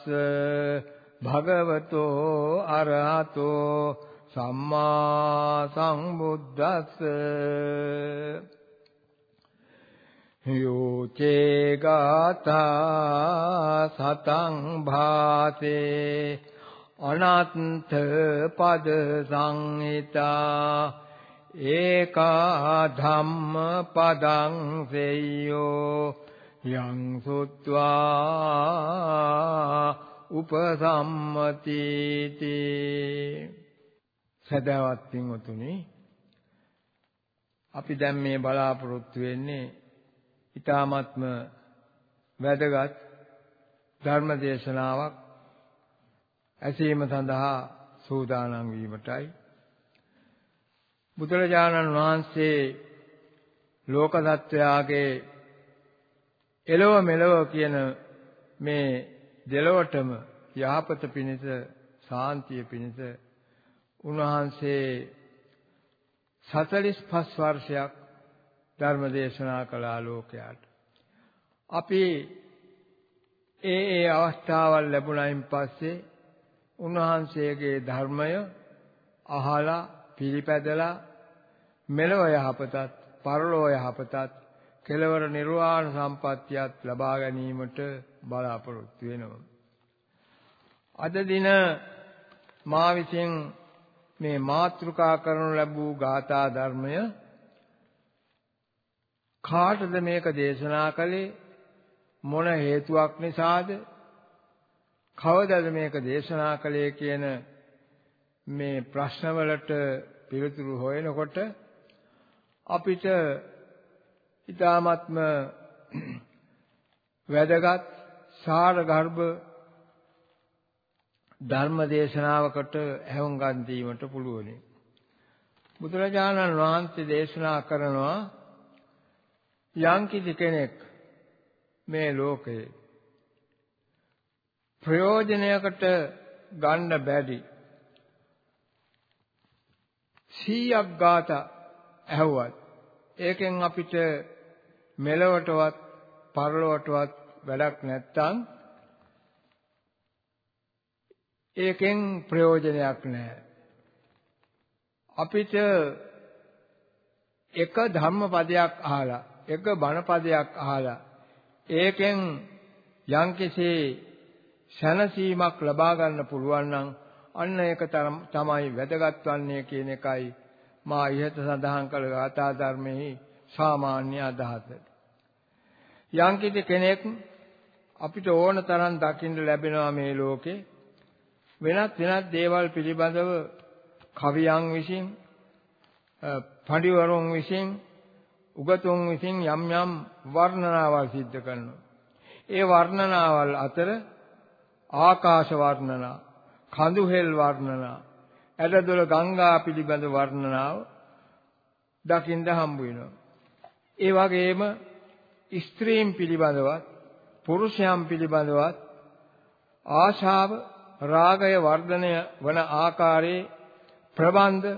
[SPEAKER 16] භගවතෝ අරහතෝ සම්මා සම්බුද්දස්ස. යෝචේ ගාථා සතං භාසේ. අනත්ථ පද සංහිතා. ඒකා ධම්ම පදං සෙය්‍යෝ. යං සුත්වා උපසම්මතිති. සදාවත් පින්වතුනි අපි දැන් මේ බලාපොරොත්තු වෙන්නේ ඊ타ත්ම වැදගත් ධර්ම දේශනාවක් ඇසීම සඳහා සූදානම් වීමටයි. බුදුරජාණන් වහන්සේ ලෝක සත්වයාගේ එලව මෙලව කියන මේ දෙලොවටම යහපත පිණිස සාන්තිය පිණිස උන්වහන්සේ 45 වර්ෂයක් ධර්ම දේශනා කළා ලෝකයට. අපි ඒ ඒ අවස්ථාවල් ලැබුණයින් පස්සේ උන්වහන්සේගේ ධර්මය අහලා පිළිපැදලා මෙලොව යහපතත් පරලොව යහපතත් කෙලවර නිර්වාණ සම්පත්තියත් ලබා ගැනීමට බලාපොරොත්තු වෙනවා. අද දින මා විසින් මේ මාතෘකා කරනු ලැබූ ගාථා ධර්මය කාටද මේක දේශනා කළේ? මොන හේතුවක් නිසාද? කවදද මේක දේශනා කළේ කියන මේ ප්‍රශ්නවලට පිළිතුරු හොයනකොට අපිට ඊ타ත්ම වැදගත් සාර ගර්භ ධර්ම දේශනාවකට ඇහුම්කන් දීමට පුළුවනි. බුදුරජාණන් වහන්සේ දේශනා කරනවා යම්කිසි කෙනෙක් මේ ලෝකයේ ප්‍රයෝජනයකට ගන්න බැරි 100ක් ગાත ඇහුවත් ඒකෙන් අපිට මෙලවටවත් පරලොවටවත් වැඩක් නැත්තම් ඒකෙන් ප්‍රයෝජනයක් නැහැ අපිට එක ධම්මපදයක් අහලා එක බණපදයක් අහලා ඒකෙන් යම්කිසි සැනසීමක් ලබා ගන්න පුළුවන් නම් අන්න ඒක තමයි වැදගත් වන්නේ කියන එකයි මා ඉහත සඳහන් කළ ගාථා ධර්මයේ සාමාන්‍ය අදහස. යම්කිසි කෙනෙක් අපිට ඕන තරම් දකින්න ලැබෙනවා මේ ලෝකේ වෙනත් වෙනත් දේවල් පිළිබඳව කවියන් විසින් පඬිවරුන් විසින් උගතුන් විසින් යම් යම් වර්ණනාවල් සිද්ධ කරනවා. ඒ වර්ණනාවල් අතර ආකාශ වර්ණනා, කඳුහෙල් වර්ණනා, ඇදදොල ගංගා පිළිබඳ වර්ණනාව දකින්න හම්බ වෙනවා. ඒ වගේම ස්ත්‍රීන් පිළිබඳවත් පුරුෂයන් පිළිබඳවත් ආශාව රාගය වර්ධනය වන ආකාරයේ ප්‍රබන්ධ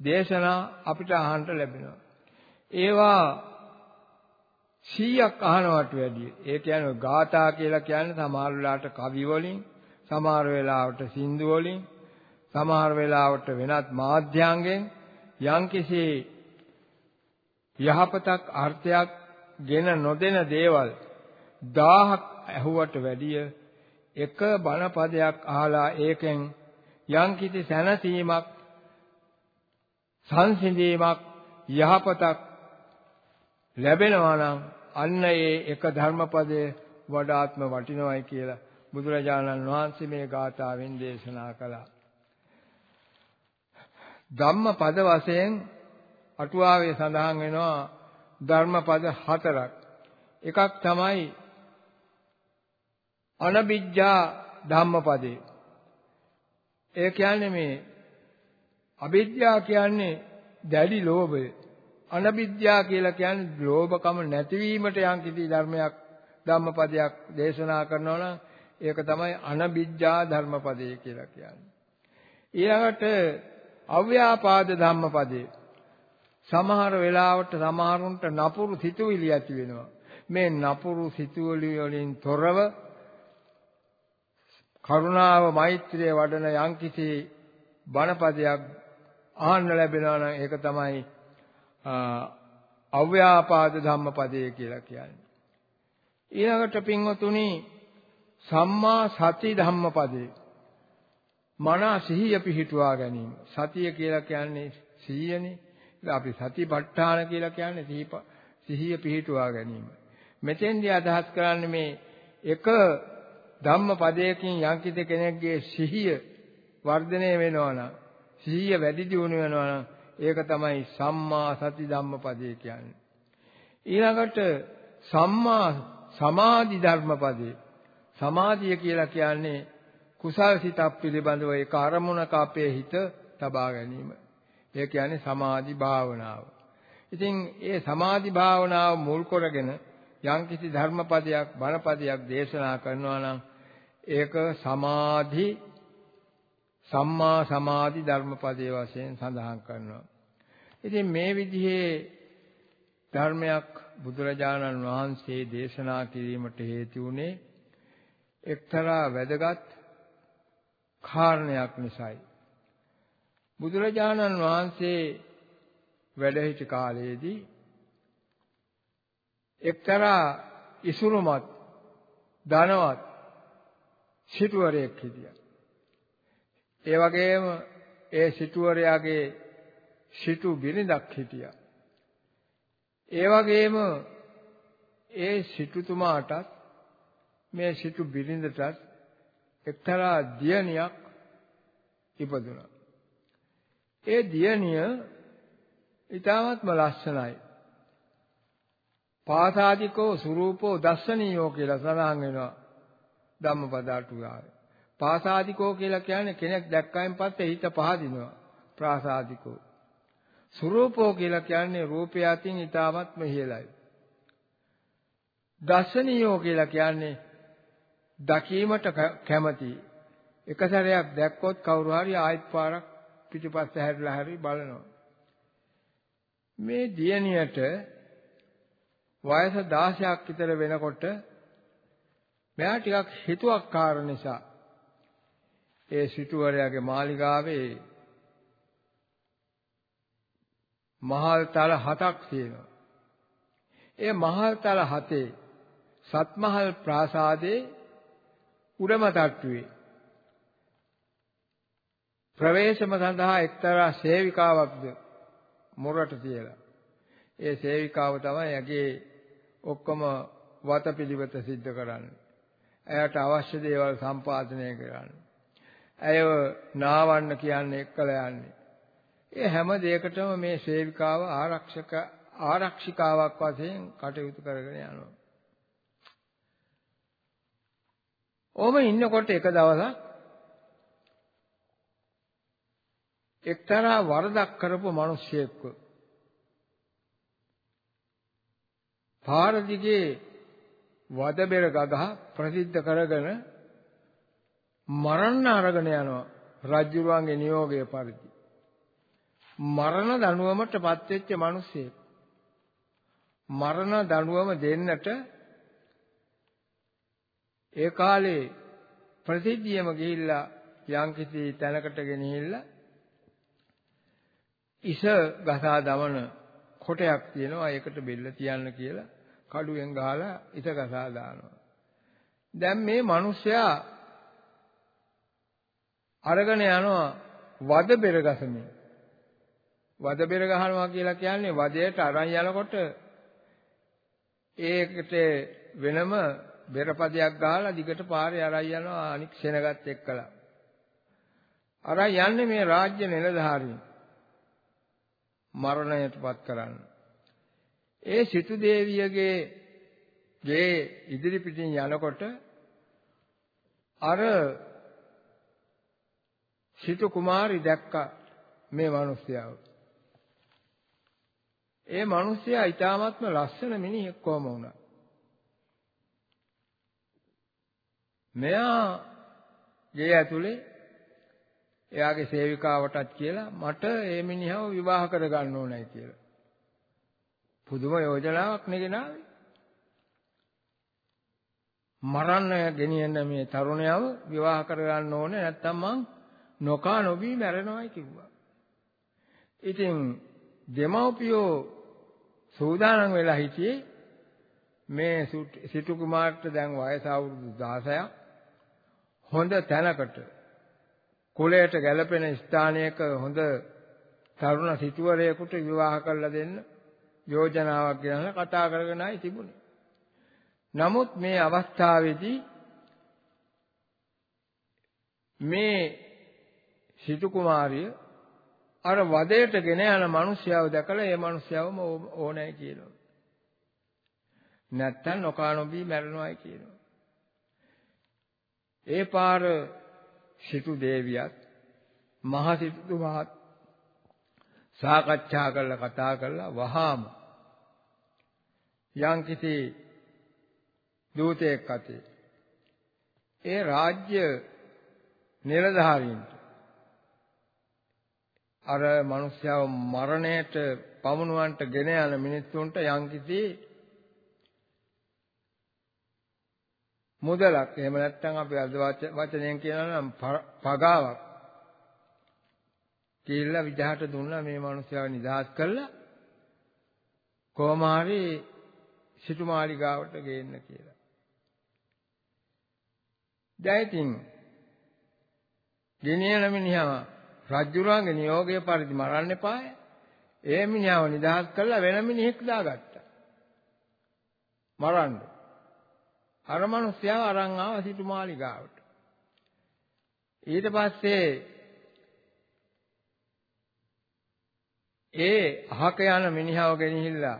[SPEAKER 16] දේශනා අපිට අහන්න ලැබෙනවා. ඒවා 100ක් අහනවට වැඩිය. ඒ කියන්නේ ගාථා කියලා කියන්නේ සමහර වෙලාවට කවි වලින්, සමහර වෙලාවට සින්දු වලින්, සමහර වෙලාවට වෙනත් මාධ්‍යාංගෙන් යම්කිසි යහපතක් අර්ථයක් ගෙන නොදෙන දේවල් 1000ක් ඇහුවට වැඩිය එක බණ පදයක් අහලා ඒකෙන් යම්කිසි සැනසීමක් සංසිඳීමක් යහපතක් ලැබෙනවා නම් අන්න ඒ එක ධර්මපදයේ වඩාත්ම වටිනවයි කියලා බුදුරජාණන් වහන්සේ මේ ගාථාවෙන් දේශනා කළා. ධම්මපද වශයෙන් අටුවාවේ සඳහන් වෙනවා ධර්මපද හතරක්. එකක් තමයි අනබිජ්ජා ධම්මපදේ. ඒ කියන්නේ මේ අවිද්‍යාව කියන්නේ දැඩි ලෝභය. අනවිද්‍යා කියලා කියන්නේ ලෝභකම නැතිවීමට යම් කිසි ධර්මයක් ධම්මපදයක් දේශනා කරනවා නම් ඒක තමයි අනවිද්‍යා ධර්මපදය කියලා කියන්නේ. ඊළඟට අව්‍යාපාද ධම්මපදේ සමහර වෙලාවට සමහරුන්ට නපුරු සිතුවිලි ඇති වෙනවා. මේ නපුරු සිතුවිලි වලින් තොරව කරුණාව මෛත්‍රිය වඩන යම්කිසි බණපදයක් අහන්න ලැබෙනවා නම් ඒක තමයි අව්‍යාපාද ධම්මපදයේ කියලා කියන්නේ. ඊළඟට පින්වතුනි සම්මා සති ධම්මපදේ මන සිහිය පිහිටුවා ගැනීම. සතිය කියලා කියන්නේ සිහියනේ. අපි සතිපට්ඨාන කියලා කියන්නේ සිහිය පිහිටුවා ගැනීම. මෙතෙන්දී අදහස් කරන්නේ මේ එක ධම්මපදයකින් යම්කිසි කෙනෙක්ගේ සිහිය වර්ධනය වෙනවා නම් සිහිය වැඩි දියුණු වෙනවා නම් ඒක තමයි සම්මා සති ධම්මපදේ කියන්නේ. ඊළඟට සම්මා සමාධි ධර්මපදේ. සමාධිය කියලා කියන්නේ කුසල් සිතක් පිළිබඳව ඒක අරමුණක අපේ හිත තබා ගැනීම. ඒ කියන්නේ සමාධි භාවනාව. ඉතින් ඒ සමාධි භාවනාව මුල් කරගෙන යම්කිසි ධර්මපදයක් බණපදයක් දේශනා කරනවා නම් ඒක සමාධි සම්මා සමාධි ධර්මපදයේ වශයෙන් සඳහන් කරනවා. ඉතින් මේ විදිහේ ධර්මයක් බුදුරජාණන් වහන්සේ දේශනා කිරීමට හේතු වුණේ එක්තරා වැදගත් කාරණයක් නිසායි. බුදුරජාණන් වහන්සේ වැඩ සිටි කාලයේදී එක්තරා ඉසුරුමත් ධනවත් සිටුවරයෙක් හිටියා. ඒ වගේම ඒ සිටුවරයාගේ සිටු බිරිඳක් හිටියා. ඒ වගේම ඒ සිටුතුමාටත් මේ සිටු බිරිඳටත් එක්තරා දියණියක් ඉපදුණා. ඒ දියණිය ඊටාත්ම ලස්සනයි. පාසාදිකෝ සුරූපෝ දස්සනීයෝ කියලා සඳහන් වෙනවා ධම්මපද අටුවාවේ. පාසාදිකෝ කියලා කියන්නේ කෙනෙක් දැක්කයින් පස්සේ හිත පහදිනවා. ප්‍රාසාදිකෝ. සුරූපෝ කියලා කියන්නේ රූපය අතින් ඊටාත්ම ඉහළයි. දස්සනීයෝ කියලා කියන්නේ දකීමට කැමති. එක සැරයක් දැක්කොත් කවුරු හරි ආයෙත් පාරක් පිටිපස්ස හැරිලා හරි බලනවා. මේ දියණියට වයස 16ක් විතර වෙනකොට මෙයා ටිකක් හිතුවක්කාර නිසා ඒ සිටුවරයාගේ මාලිගාවේ මහල් තල හතක් තියෙනවා. ඒ මහල් තල හතේ සත්මහල් ප්‍රාසාදයේ උඩම තට්ටුවේ ප්‍රවේශම සඳහා එක්තරා සේවිකාවක්ද මොරට තියලා. ඒ සේවිකාව තමයි යගේ ඔක්කොම වතපිළිවෙත සිද්ධ කරන්නේ. ඇයට අවශ්‍ය දේවල් සම්පාදනය කරන්නේ. ඇයව නාවන්න කියන්නේ එක්කලා යන්නේ. ඒ හැම දෙයකටම මේ සේවිකාව ආරක්ෂක ආරක්ෂිකාවක් වශයෙන් කටයුතු කරගෙන යනවා. ඔහම ඉන්නකොට එක දවසක් එක්තරා වරදක් කරපු මිනිහෙක්ව පාර දිගේ වදබෙර ගගහ ප්‍රසිද්ධ කරගෙන මරන්න අරගෙන යනවා රජුරුවන්ගේ නියෝගය පරිදි. මරණ දඬුවමටපත් වෙච්ච මිනිසෙක් මරණ දඬුවම දෙන්නට ඒ කාලේ ප්‍රසිද්ධියම ගිහිල්ලා යම්කිසි තැනකට ගෙනහිල්ලා ඉස ගසා දමන කොටයක් තියෙනවා. ඒකට බෙල්ල තියන්න කියලා කඩුවෙන් ගහලා ඉස ගසා දානවා. දැන් මේ මිනිස්සයා අරගෙන යනවා වද බෙර ගසමින්. වද බෙර ගහනවා කියලා කියන්නේ වදයට අරන් යනකොට ඒකට වෙනම බෙරපදයක් ගහලා දිගට පාරේ අරන් යනවා අනික් සෙනගත් එක්කලා. අරන් යන්නේ මේ රාජ්‍ය නිලධාරීන්. මරණයටපත් කරන්න. ඒ සිටු දේවියගේ ගේ ඉදිරි පිටින් යනකොට අර සිටු කුමාරි දැක්ක මේ මිනිස්යාව. ඒ මිනිසයා ඊටාත්ම ලස්සන මිනිහෙක් කොහම වුණා. මෙයා ගේ ඇතුලේ එයාගේ සේවිකාවටත් කියලා මට මේ මිනිහව විවාහ කරගන්න ඕනයි කියලා. පුදුම යෝජනාවක් නෙගෙනාවේ. මරන්න ගෙනියන මේ තරුණයව විවාහ කරගන්න ඕනේ නැත්තම් මං නොකා නොබී මැරෙනවායි කිව්වා. ඉතින් දෙමව්පියෝ සූදානම් වෙලා හිටියේ මේ සිටු කුමාරට දැන් වයස අවුරුදු 16ක් හොඳ තැනකට කුලයට ගැළපෙන ස්ථානයක හොඳ තරුණ සිටුවරයෙකුට විවාහ කරලා දෙන්න යෝජනාවක් ගෙනලා කතා කරගෙනයි තිබුණේ. නමුත් මේ අවස්ථාවේදී මේ සිටු කුමාරිය අර වදයට ගෙන යන මිනිස්යාව දැකලා ඒ මිනිස්යාවම ඕනෑ කියනවා. නැත්තම් නොකානොබී මැරෙනවායි කියනවා. ඒ පාර සිටු දේවියත් මහ සිටුතුමාත් සාකච්ඡා කරලා කතා කරලා වහාම යම්කිසි දූතයෙක් අතේ ඒ රාජ්‍ය නිලධාරීන්ට අර මිනිස්යාව මරණයට පමුණුවන්ට ගෙන යන මිනිස්සුන්ට යම්කිසි මුදලක් එහෙම නැත්නම් අපි අද වචනයෙන් කියනවා නම් පගාවක් කියලා විජහට දුන්නා මේ මිනිස්යාව නිදහස් කළා. කොහොම හරි සිටුමාලිගාවට ගේන්න කියලා. දැන් ඉතින් ගෙනියන මිනිහම රජුරාගේ නියෝගය පරිදි මරන්න එපාය. ඒ මිනිහව නිදහස් කරලා වෙන මිනිහෙක් දාගත්තා. මරන්න. අර මිනිස්සයා අරන් ආව සිටුමාලිගාවට. ඊට පස්සේ ඒ අහක යන මිනිහව ගෙනහිල්ලා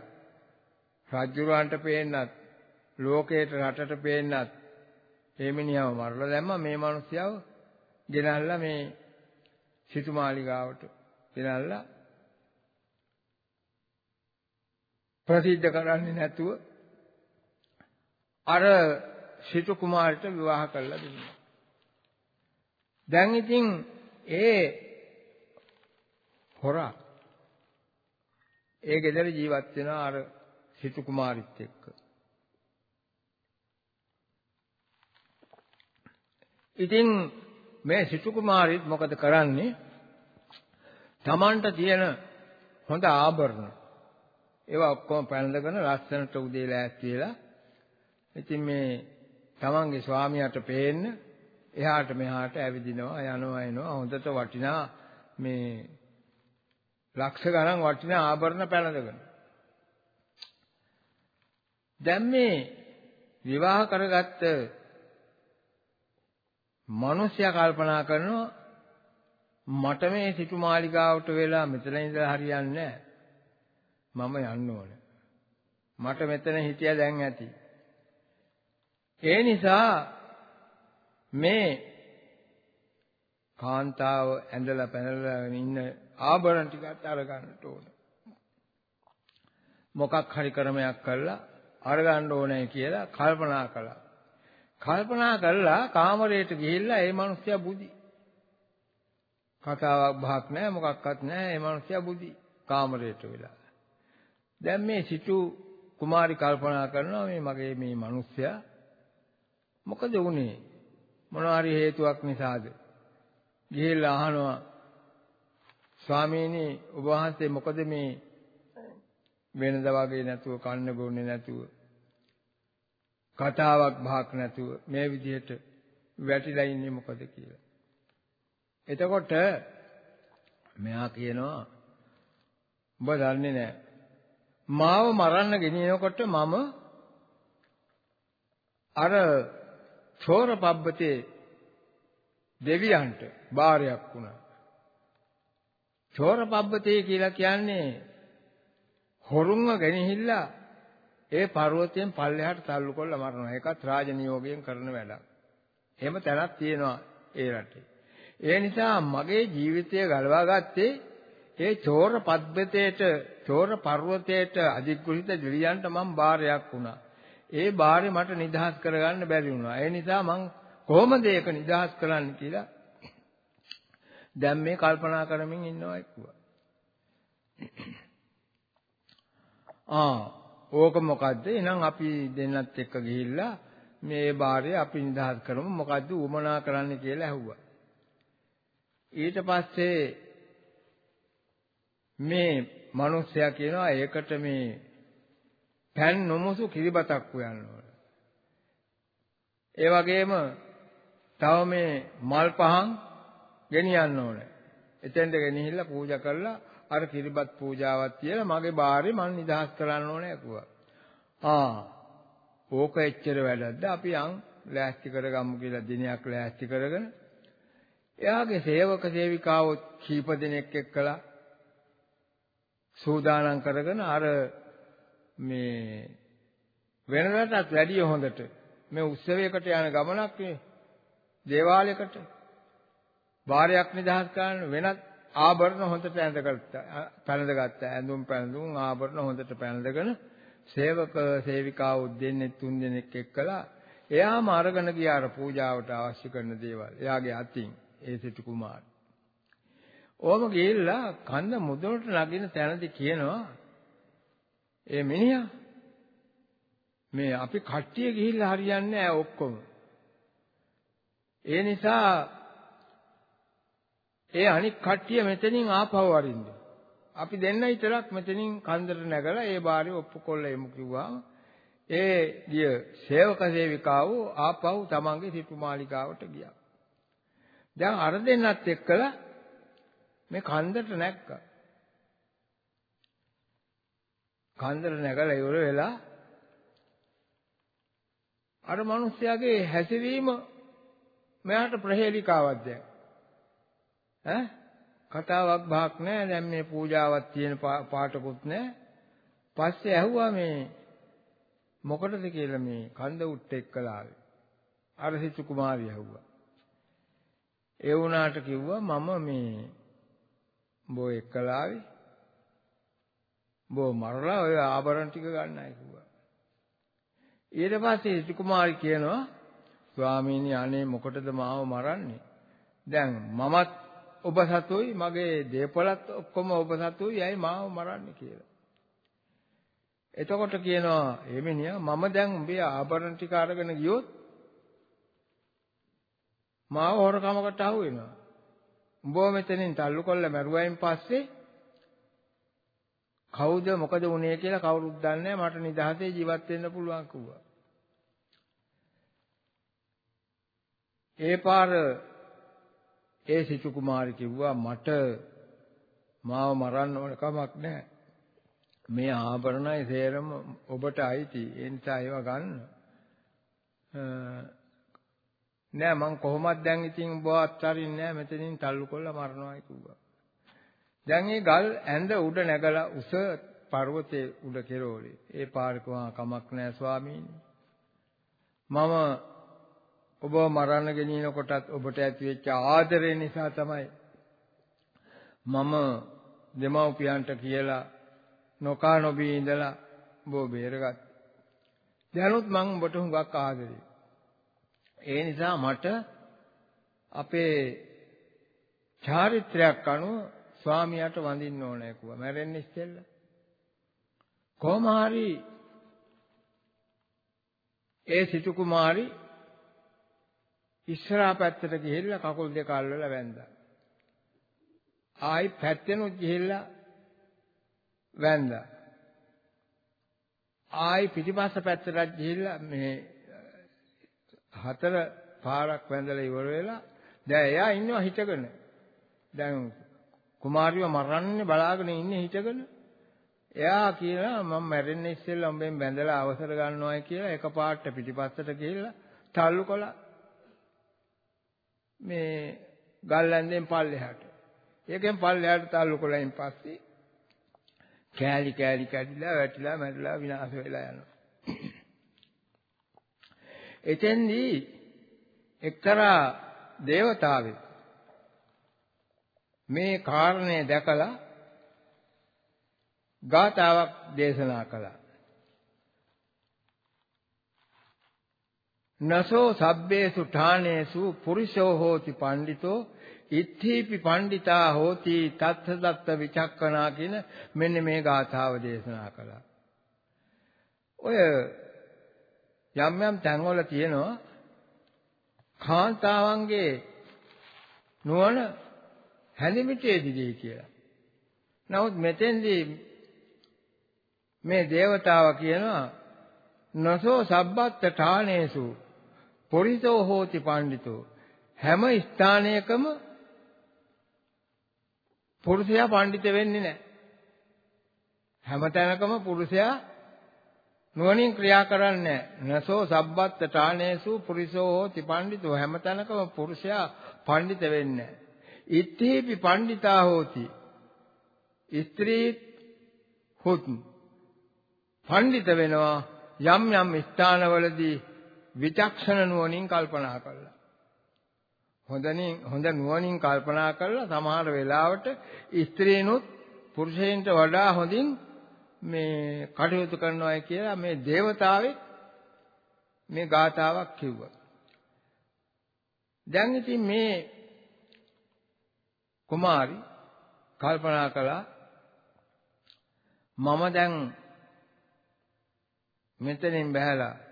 [SPEAKER 16] රජුරවන්ට පේන්නත් ලෝකේට රටට පේන්නත් මේ මිනිහව මරලා දැම්මා මේ මිනිස්සයව ගෙනල්ලා මේ සිටුමාලිගාවට ගෙනල්ලා ප්‍රසිද්ධ කරන්නේ නැතුව අර සිටු කුමාරට විවාහ කරලා දුන්නා. දැන් ඉතින් ඒ හොරා ඒ ගෙදර ජීවත් වෙනවා අර සිටු කුමාරිත් එක්ක. ඉතින් මේ සිටු කුමාරිත් මොකද කරන්නේ? Tamanට තියෙන හොඳ ආභරණ ඒවා ඔක්කොම පැනඳගෙන ලස්සනට උදේ ලෑස්ති වෙලා ඉතින් මේ Tamanගේ ස්වාමියාට පේන්න එහාට මෙහාට ඇවිදිනවා යනවා එනවා හොඳට වටිනා මේ ලක්ෂ ගණන් වටිනා ආභරණ පැනඳගෙන දැන් මේ විවාහ කරගත්ත මිනිසයා කල්පනා කරනවා මට මේ සිටු මාලිගාවට වෙලා මෙතන ඉඳලා හරියන්නේ මම යන්න ඕන. මට මෙතන හිටියා දැන් ඇති. ඒ නිසා මේ කාන්තාව ඇඳලා පැනලා ඉන්න ආභරණ ටිකත් අරගන්නට ඕන. මොකක් හරි ක්‍රමයක් කරලා අරගන්න ඕනේ කියලා කල්පනා කළා. කල්පනා කළා කාමරයට ගිහිල්ලා ඒ මිනිස්සයා බුදි. කතාවක් බහක් නැහැ මොකක්වත් නැහැ ඒ මිනිස්සයා බුදි කාමරයට වෙලා. දැන් මේ සිටු කුමාරි කල්පනා කරනවා මේ මගේ මේ මිනිස්සයා මොකද වුනේ මොනවා හරි හේතුවක් නිසාද ගිහිල්ලා අහනවා ස්වාමීනි ඔබ වහන්සේ මොකද මේ වෙනද වගේ නැතුව කන්න බොන්නේ නැතුව කතාවක් බහක් නැතුව මේ විදිහට වැටිලා ඉන්නේ මොකද කියලා. එතකොට මෙයා කියනවා ඔබ දන්නේ නැහැ. මාව මරන්න ගෙනියනකොට මම අර චෝර පබ්බතේ දෙවියන්ට බාරයක් වුණා. චෝර පබ්බතේ කියලා කියන්නේ හොරුන්ව ගෙනහිල්ලා ඒ පර්වතයෙන් පල්ලෙහාට තල්ලු කරලා මරනවා. ඒකත් රාජනියෝගයෙන් කරන වැඩක්. එහෙම තැනක් තියෙනවා ඒ රටේ. ඒ නිසා මගේ ජීවිතය ගලවා ගත්තේ ඒ චෝර පද්මතේට චෝර පර්වතයට අධිග්‍රහිත දෙවියන්ට මම බාරයක් වුණා. ඒ බාරේ මට නිදහස් කරගන්න බැරි වුණා. ඒ නිසා මං කොහොමද ඒක නිදහස් කරන්න කියලා දැන් මේ කල්පනා කරමින් ඉන්නවා එක්කුවා. ආ ඕක මොකද්ද? එහෙනම් අපි දෙන්නත් එක්ක ගිහිල්ලා මේ බාරය අපි නිදහස් කරමු. මොකද්ද උමනා කරන්න කියලා ඇහුවා. ඊට පස්සේ මේ මිනිස්සයා කියනවා ඒකට මේ පෑන් නොමුසු කිරිබතක් උයන්න ඕන. ඒ වගේම තව මේ මල් පහන් ගෙනියන්න ඕනේ. එතෙන්ට ගෙනහිල්ලා පූජා කරලා අර කිරිබත් පූජාවක් තියලා මගේ බාරේ මම නිදහස් කරන්න ඕනේ අකුවා. ආ ඕක එච්චර වැඩක්ද අපි යන් ලෑස්ති කරගමු කියලා දිනයක් ලෑස්ති කරගෙන එයාගේ සේවක සේවිකාවෝ කීප දෙනෙක් එක්කලා සූදානම් කරගෙන අර මේ වෙනදටත් වැඩිය හොඳට මේ උත්සවයකට යන ගමනක් නේ දේවාලයකට බාරයක් නිදහස් කරන්න වෙනත් ආභරණ හොඳට ඇඳගත්තා පැනඳගත්තා ඇඳුම් පැනඳුම් ආභරණ හොඳට පැනඳගෙන සේවක සේවිකාවෝ දෙන්නේ තුන් දෙනෙක් එක්කලා එයාම අරගෙන ගියාර පූජාවට අවශ්‍ය කරන දේවල් එයාගේ අතින් ඒ සිටු කුමාර. ඕම ගිහිල්ලා කන්ද මුදුනට නගින තැනදී කියනවා ඒ මිනිහා මේ අපි කට්ටිය ගිහිල්ලා හරියන්නේ නැහැ ඔක්කොම. ඒ නිසා ඒ අනික් කට්ටිය මෙතනින් ආපහු වරින්ද. අපි දෙන්න විතරක් මෙතනින් කන්දට නැගලා ඒ බාරේ ඔප්පු කොල්ල එමු කිව්වා. ඒ ගිය සේවක සේවිකාව ආපහු තමන්ගේ සිටු මාලිගාවට ගියා. දැන් අර දෙන්නත් එක්කලා මේ කන්දට නැග්ගා. කන්දට නැගලා ඉවර වෙලා අර මිනිස්යාගේ හැසිරීම මෙයාට ප්‍රහේලිකාවක් දැන්. ඈ කතාවක් බහක් නැහැ. දැන් මේ පූජාවක් තියෙන පාටකුත් නැහැ. පස්සේ ඇහුවා මේ මොකටද කියලා මේ කන්ද උට්ට එක්කලාවේ. අර සිතු කුමාරිය ඇහුවා. ඒ වුණාට කිව්වා මම මේ බෝ එක්කලාවේ බෝ මරලා ඔය ආභරණ ටික ගන්නයි කිව්වා. ඊට පස්සේ සිතු කුමාරි කියනවා ස්වාමීනි අනේ මොකටද මාව මරන්නේ? දැන් මමත් ඔබ සතුයි මගේ දේපලත් ඔක්කොම ඔබ සතුයි ඇයි මාව මරන්නේ කියලා. එතකොට කියනවා එමිනියා මම දැන් උඹේ ආභරණ ටික අරගෙන ගියොත් මාව හොරකමකට අහු වෙනවා. උඹව මෙතනින් තල්ලු කරලා මැරුවයින් පස්සේ කවුද මොකද වුනේ කියලා කවුරුත් දන්නේ මට නිදහසේ ජීවත් වෙන්න පුළුවන් කිව්වා. ඒ පාර ඒ සිටු කුමාරි කිව්වා මට මාව මරන්න ඕන කමක් නැහැ. මේ ආභරණයි සේරම ඔබට අයිති. ඒ නිසා ඒවා ගන්න. නෑ මං කොහොමද දැන් ඉතින් ඔබ අත්හරින්නේ නෑ මෙතනින් තල්ලු කරලා මරනවා කිව්වා. දැන් මේ ගල් ඇඳ උඩ නැගලා උස පර්වතයේ උඩ කෙරෝලේ. ඒ පාරකවා කමක් නෑ ස්වාමීනි. මම ඔබ මරන්න ගෙනියන කොටත් ඔබට ඇති වෙච්ච ආදරය නිසා තමයි මම දෙමව්පියන්ට කියලා නොකා නොබී ඉඳලා ඔබ බේරගත්. දැනුත් මං ඔබට හුඟක් ආදරේ. ඒ නිසා මට අපේ චාරිත්‍රයක් අනුව ස්වාමියාට වඳින්න ඕනේ කිව්වා. මැරෙන්න ඉස්සෙල්ලා. කොහොම හරි ඒ සිටු කුමාරි ඉස්සරහා පැත්තට ගිහිල්ලා කකුල් දෙක අල්ලලා වැන්දා. ආයි පැත්තෙනුත් ගිහිල්ලා වැන්දා. ආයි පිටිපස්ස පැත්තට ගිහිල්ලා මේ හතර පාරක් වැඳලා ඉවර වෙලා දැන් එයා ඉන්නවා හිටගෙන. දැන් කුමාරිව මරන්නේ බලාගෙන ඉන්නේ හිටගෙන. එයා කියනවා මම මැරෙන්න ඉස්සෙල්ලා උඹෙන් බැඳලා අවසර ගන්නවායි කියලා එකපාරට පිටිපස්සට ගිහිල්ලා තල්ලු කළා. මේ ගල්ලැන්දෙන් පල්ලෙහාට. ඒකෙන් පල්ලෙහාට තල්ලු කළයින් පස්සේ කෑලි කෑලි කැඩිලා වැටිලා මැරිලා විනාශ වෙලා යනවා. එතෙන්දී එක්තරා దేవතාවෙක් මේ කාරණය දැකලා ගාතාවක් දේශනා කළා. නසෝ සබ්බේසු ඨානේසු පුරිෂෝ හෝති පණ්ඩිතෝ ඉත්ථීපි පණ්ඩිතා හෝති තත්ථ දත්ත විචක්කනා කියන මෙන්න මේ ගාථාව දේශනා කළා. ඔය යම් යම් තැන්වල තියෙනවා කාන්තාවන්ගේ නුවණ හැලිමිටේ දිදී කියලා. නමුත් මෙතෙන්දී මේ దేవතාව කියනවා නසෝ සබ්බත්ත ඨානේසු පුරිසෝ හෝති පඬිතෝ හැම ස්ථානයකම පුරුෂයා පඬිත වෙන්නේ නැහැ. හැම තැනකම පුරුෂයා නුවණින් ක්‍රියා කරන්නේ නැහැ. නසෝ සබ්බත්ත ඨානේසු පුරිසෝ හෝති පඬිතෝ හැම තැනකම පුරුෂයා පඬිත වෙන්නේ නැහැ. ඉත්තේපි පඬිතා හෝති. ස්ත්‍රී හොත් පඬිත වෙනවා යම් යම් ස්ථානවලදී විචක්ෂණ නුවණින් කල්පනා කළා. හොඳනින් හොඳ නුවණින් කල්පනා කළා සමහර වෙලාවට ස්ත්‍රීනුත් පුරුෂයන්ට වඩා හොඳින් මේ කටයුතු කරනවා කියලා මේ దేవතාවෙක් මේ ගාතාවක් කිව්වා. දැන් ඉතින් මේ කුමාරි කල්පනා කළා මම දැන් මෙතනින් බහැලා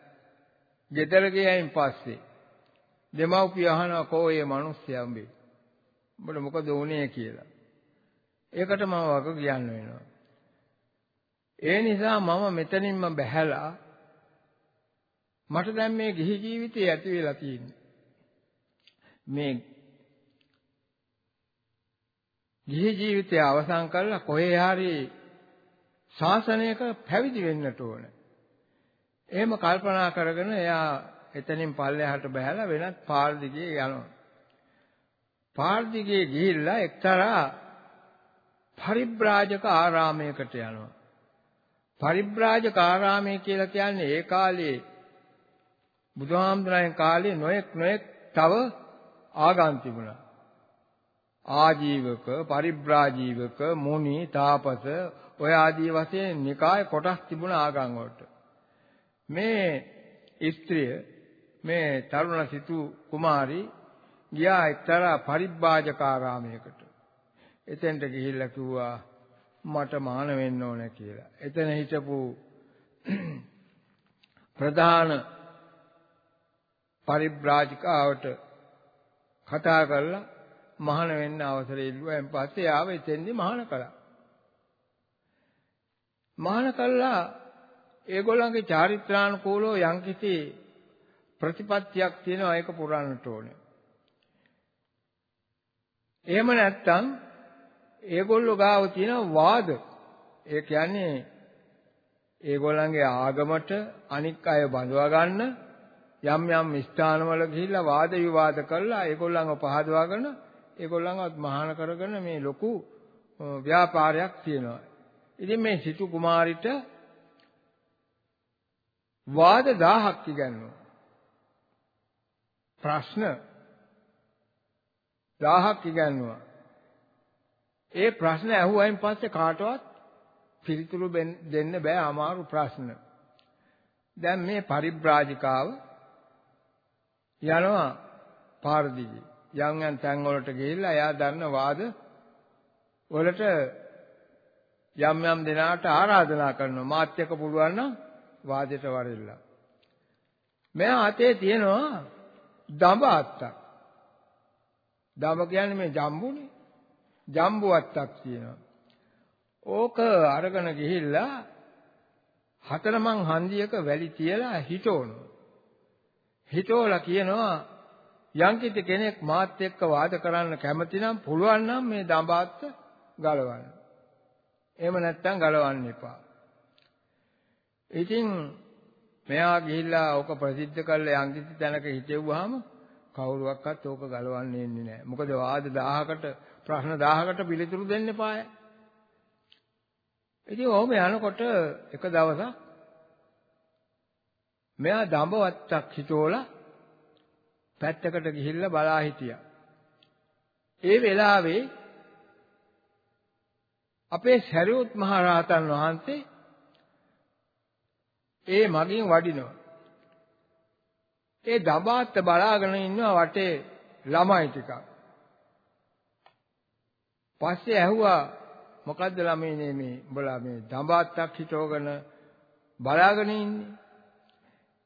[SPEAKER 16] ගෙදර ගියයින් පස්සේ දෙමව්පිය අහනවා කෝ ඒ මිනිස්සයා උඹේ උඹට මොකද වුනේ කියලා ඒකට මම වග කියන්න වෙනවා. ඒ නිසා මම මෙතනින්ම බැහැලා මට දැන් මේ ගිහි ජීවිතය ඇති වෙලා තියෙන්නේ. මේ ගිහි ජීවිතය අවසන් කරලා කොහේ හරි ශාසනයක පැවිදි වෙන්නට ඕන. එහෙම කල්පනා කරගෙන එයා එතනින් පල්ලෙහාට බහැලා වෙනත් පාර දිගේ යනවා. පාර දිගේ ගිහිල්ලා එක්තරා පරිබ්‍රාජක ආරාමයකට යනවා. පරිබ්‍රාජක ආරාමය කියලා කියන්නේ ඒ කාලේ බුදුහාමුදුරන් කාලේ නොඑක් නොඑක් තව ආගම් තිබුණා. ආජීවක, පරිබ්‍රාජීවක, මුනි, තාපස ඔය ආදී වශයෙන් නිකාය කොටස් තිබුණ ආගම් වලට. මේ ස්ත්‍රිය මේ තරුණ සිටු කුමාරි ගියා එක්තරා පරිබ්බාජකාරාමයකට. එතෙන්ට ගිහිල්ලා කිව්වා මට මාන වෙන්න ඕන කියලා. එතන හිටපු ප්‍රධාන පරිබ්‍රාජිකාවට කතා කරලා මහාන වෙන්න අවසර ඉල්ලුවා. එන් පස්සේ ආව එතෙන්දි මහාන කළා. මහාන කළා ඒගොල්ලන්ගේ චාරිත්‍රානුකූලව යම්කිසි ප්‍රතිපත්තියක් තියෙනවා ඒක පුරන්නට ඕනේ. එහෙම නැත්නම් ඒගොල්ලෝ ගාව තියෙන වාද ඒ කියන්නේ ඒගොල්ලන්ගේ ආගමට අනික් අය බඳවා ගන්න යම් යම් ස්ථානවල ගිහිල්ලා වාද විවාද කරලා ඒගොල්ලන්ව පහදවාගෙන ඒගොල්ලන්වත් මහාන කරගෙන මේ ලොකු ව්‍යාපාරයක් තියෙනවා. ඉතින් මේ සිටු කුමාරිට වාද 1000ක් ඉගන්වනවා. ප්‍රශ්න 1000ක් ඉගන්වනවා. ඒ ප්‍රශ්න ඇහුවයින් පස්සේ කාටවත් පිළිතුරු දෙන්න බෑ අමාරු ප්‍රශ්න. දැන් මේ පරිබ්‍රාජිකාව යනවා පාර දිගේ. යම් යම් තැන් වලට ගිහිල්ලා එයා දන්න වාද වලට යම් යම් දෙනාට ආරාධනා කරනවා මාත් එක්ක පුළුවන් නම් වාදයට වරෙල්ලා. මෙයා අතේ තියෙනවා දඹ අත්තක්. දඹ කියන්නේ මේ ජම්බුනේ. ජම්බු අත්තක් තියෙනවා. ඕක අරගෙන ගිහිල්ලා හතරමං හන්දියක වැලි තියලා හිටවනවා. හිටවලා කියනවා යම්කිසි කෙනෙක් මාත් එක්ක වාද කරන්න කැමති නම් පුළුවන් නම් මේ දඹාත්ත ගලවන්න. එහෙම නැත්නම් ගලවන්න එපා. ඉතින් මෙයා ගිහිල්ලා ඕක ප්‍රසිද්ධ කරලා යම්කිසි තැනක හිටෙව්වහම කවුරුවක්වත් ඕක ගලවන්නේ නැහැ. මොකද වාද 1000කට ප්‍රශ්න 1000කට පිළිතුරු දෙන්න එපාය. ඉතින් ඔහොම යනකොට එක දවසක් මෙයා දඹවත්තක් හිටෝලා පැත්තකට ගිහිල්ලා බලා හිටියා. ඒ වෙලාවේ අපේ සරියුත් මහ රහතන් වහන්සේ ඒ මගින් වඩිනවා. ඒ දඹාත්ත බලාගෙන ඉන්නවා වටේ ළමයි ටිකක්. පස්සේ ඇහුවා මොකද්ද ළමයිනේ මේ උඹලා මේ දඹාත්තක් හිටවගෙන බලාගෙන ඉන්නේ?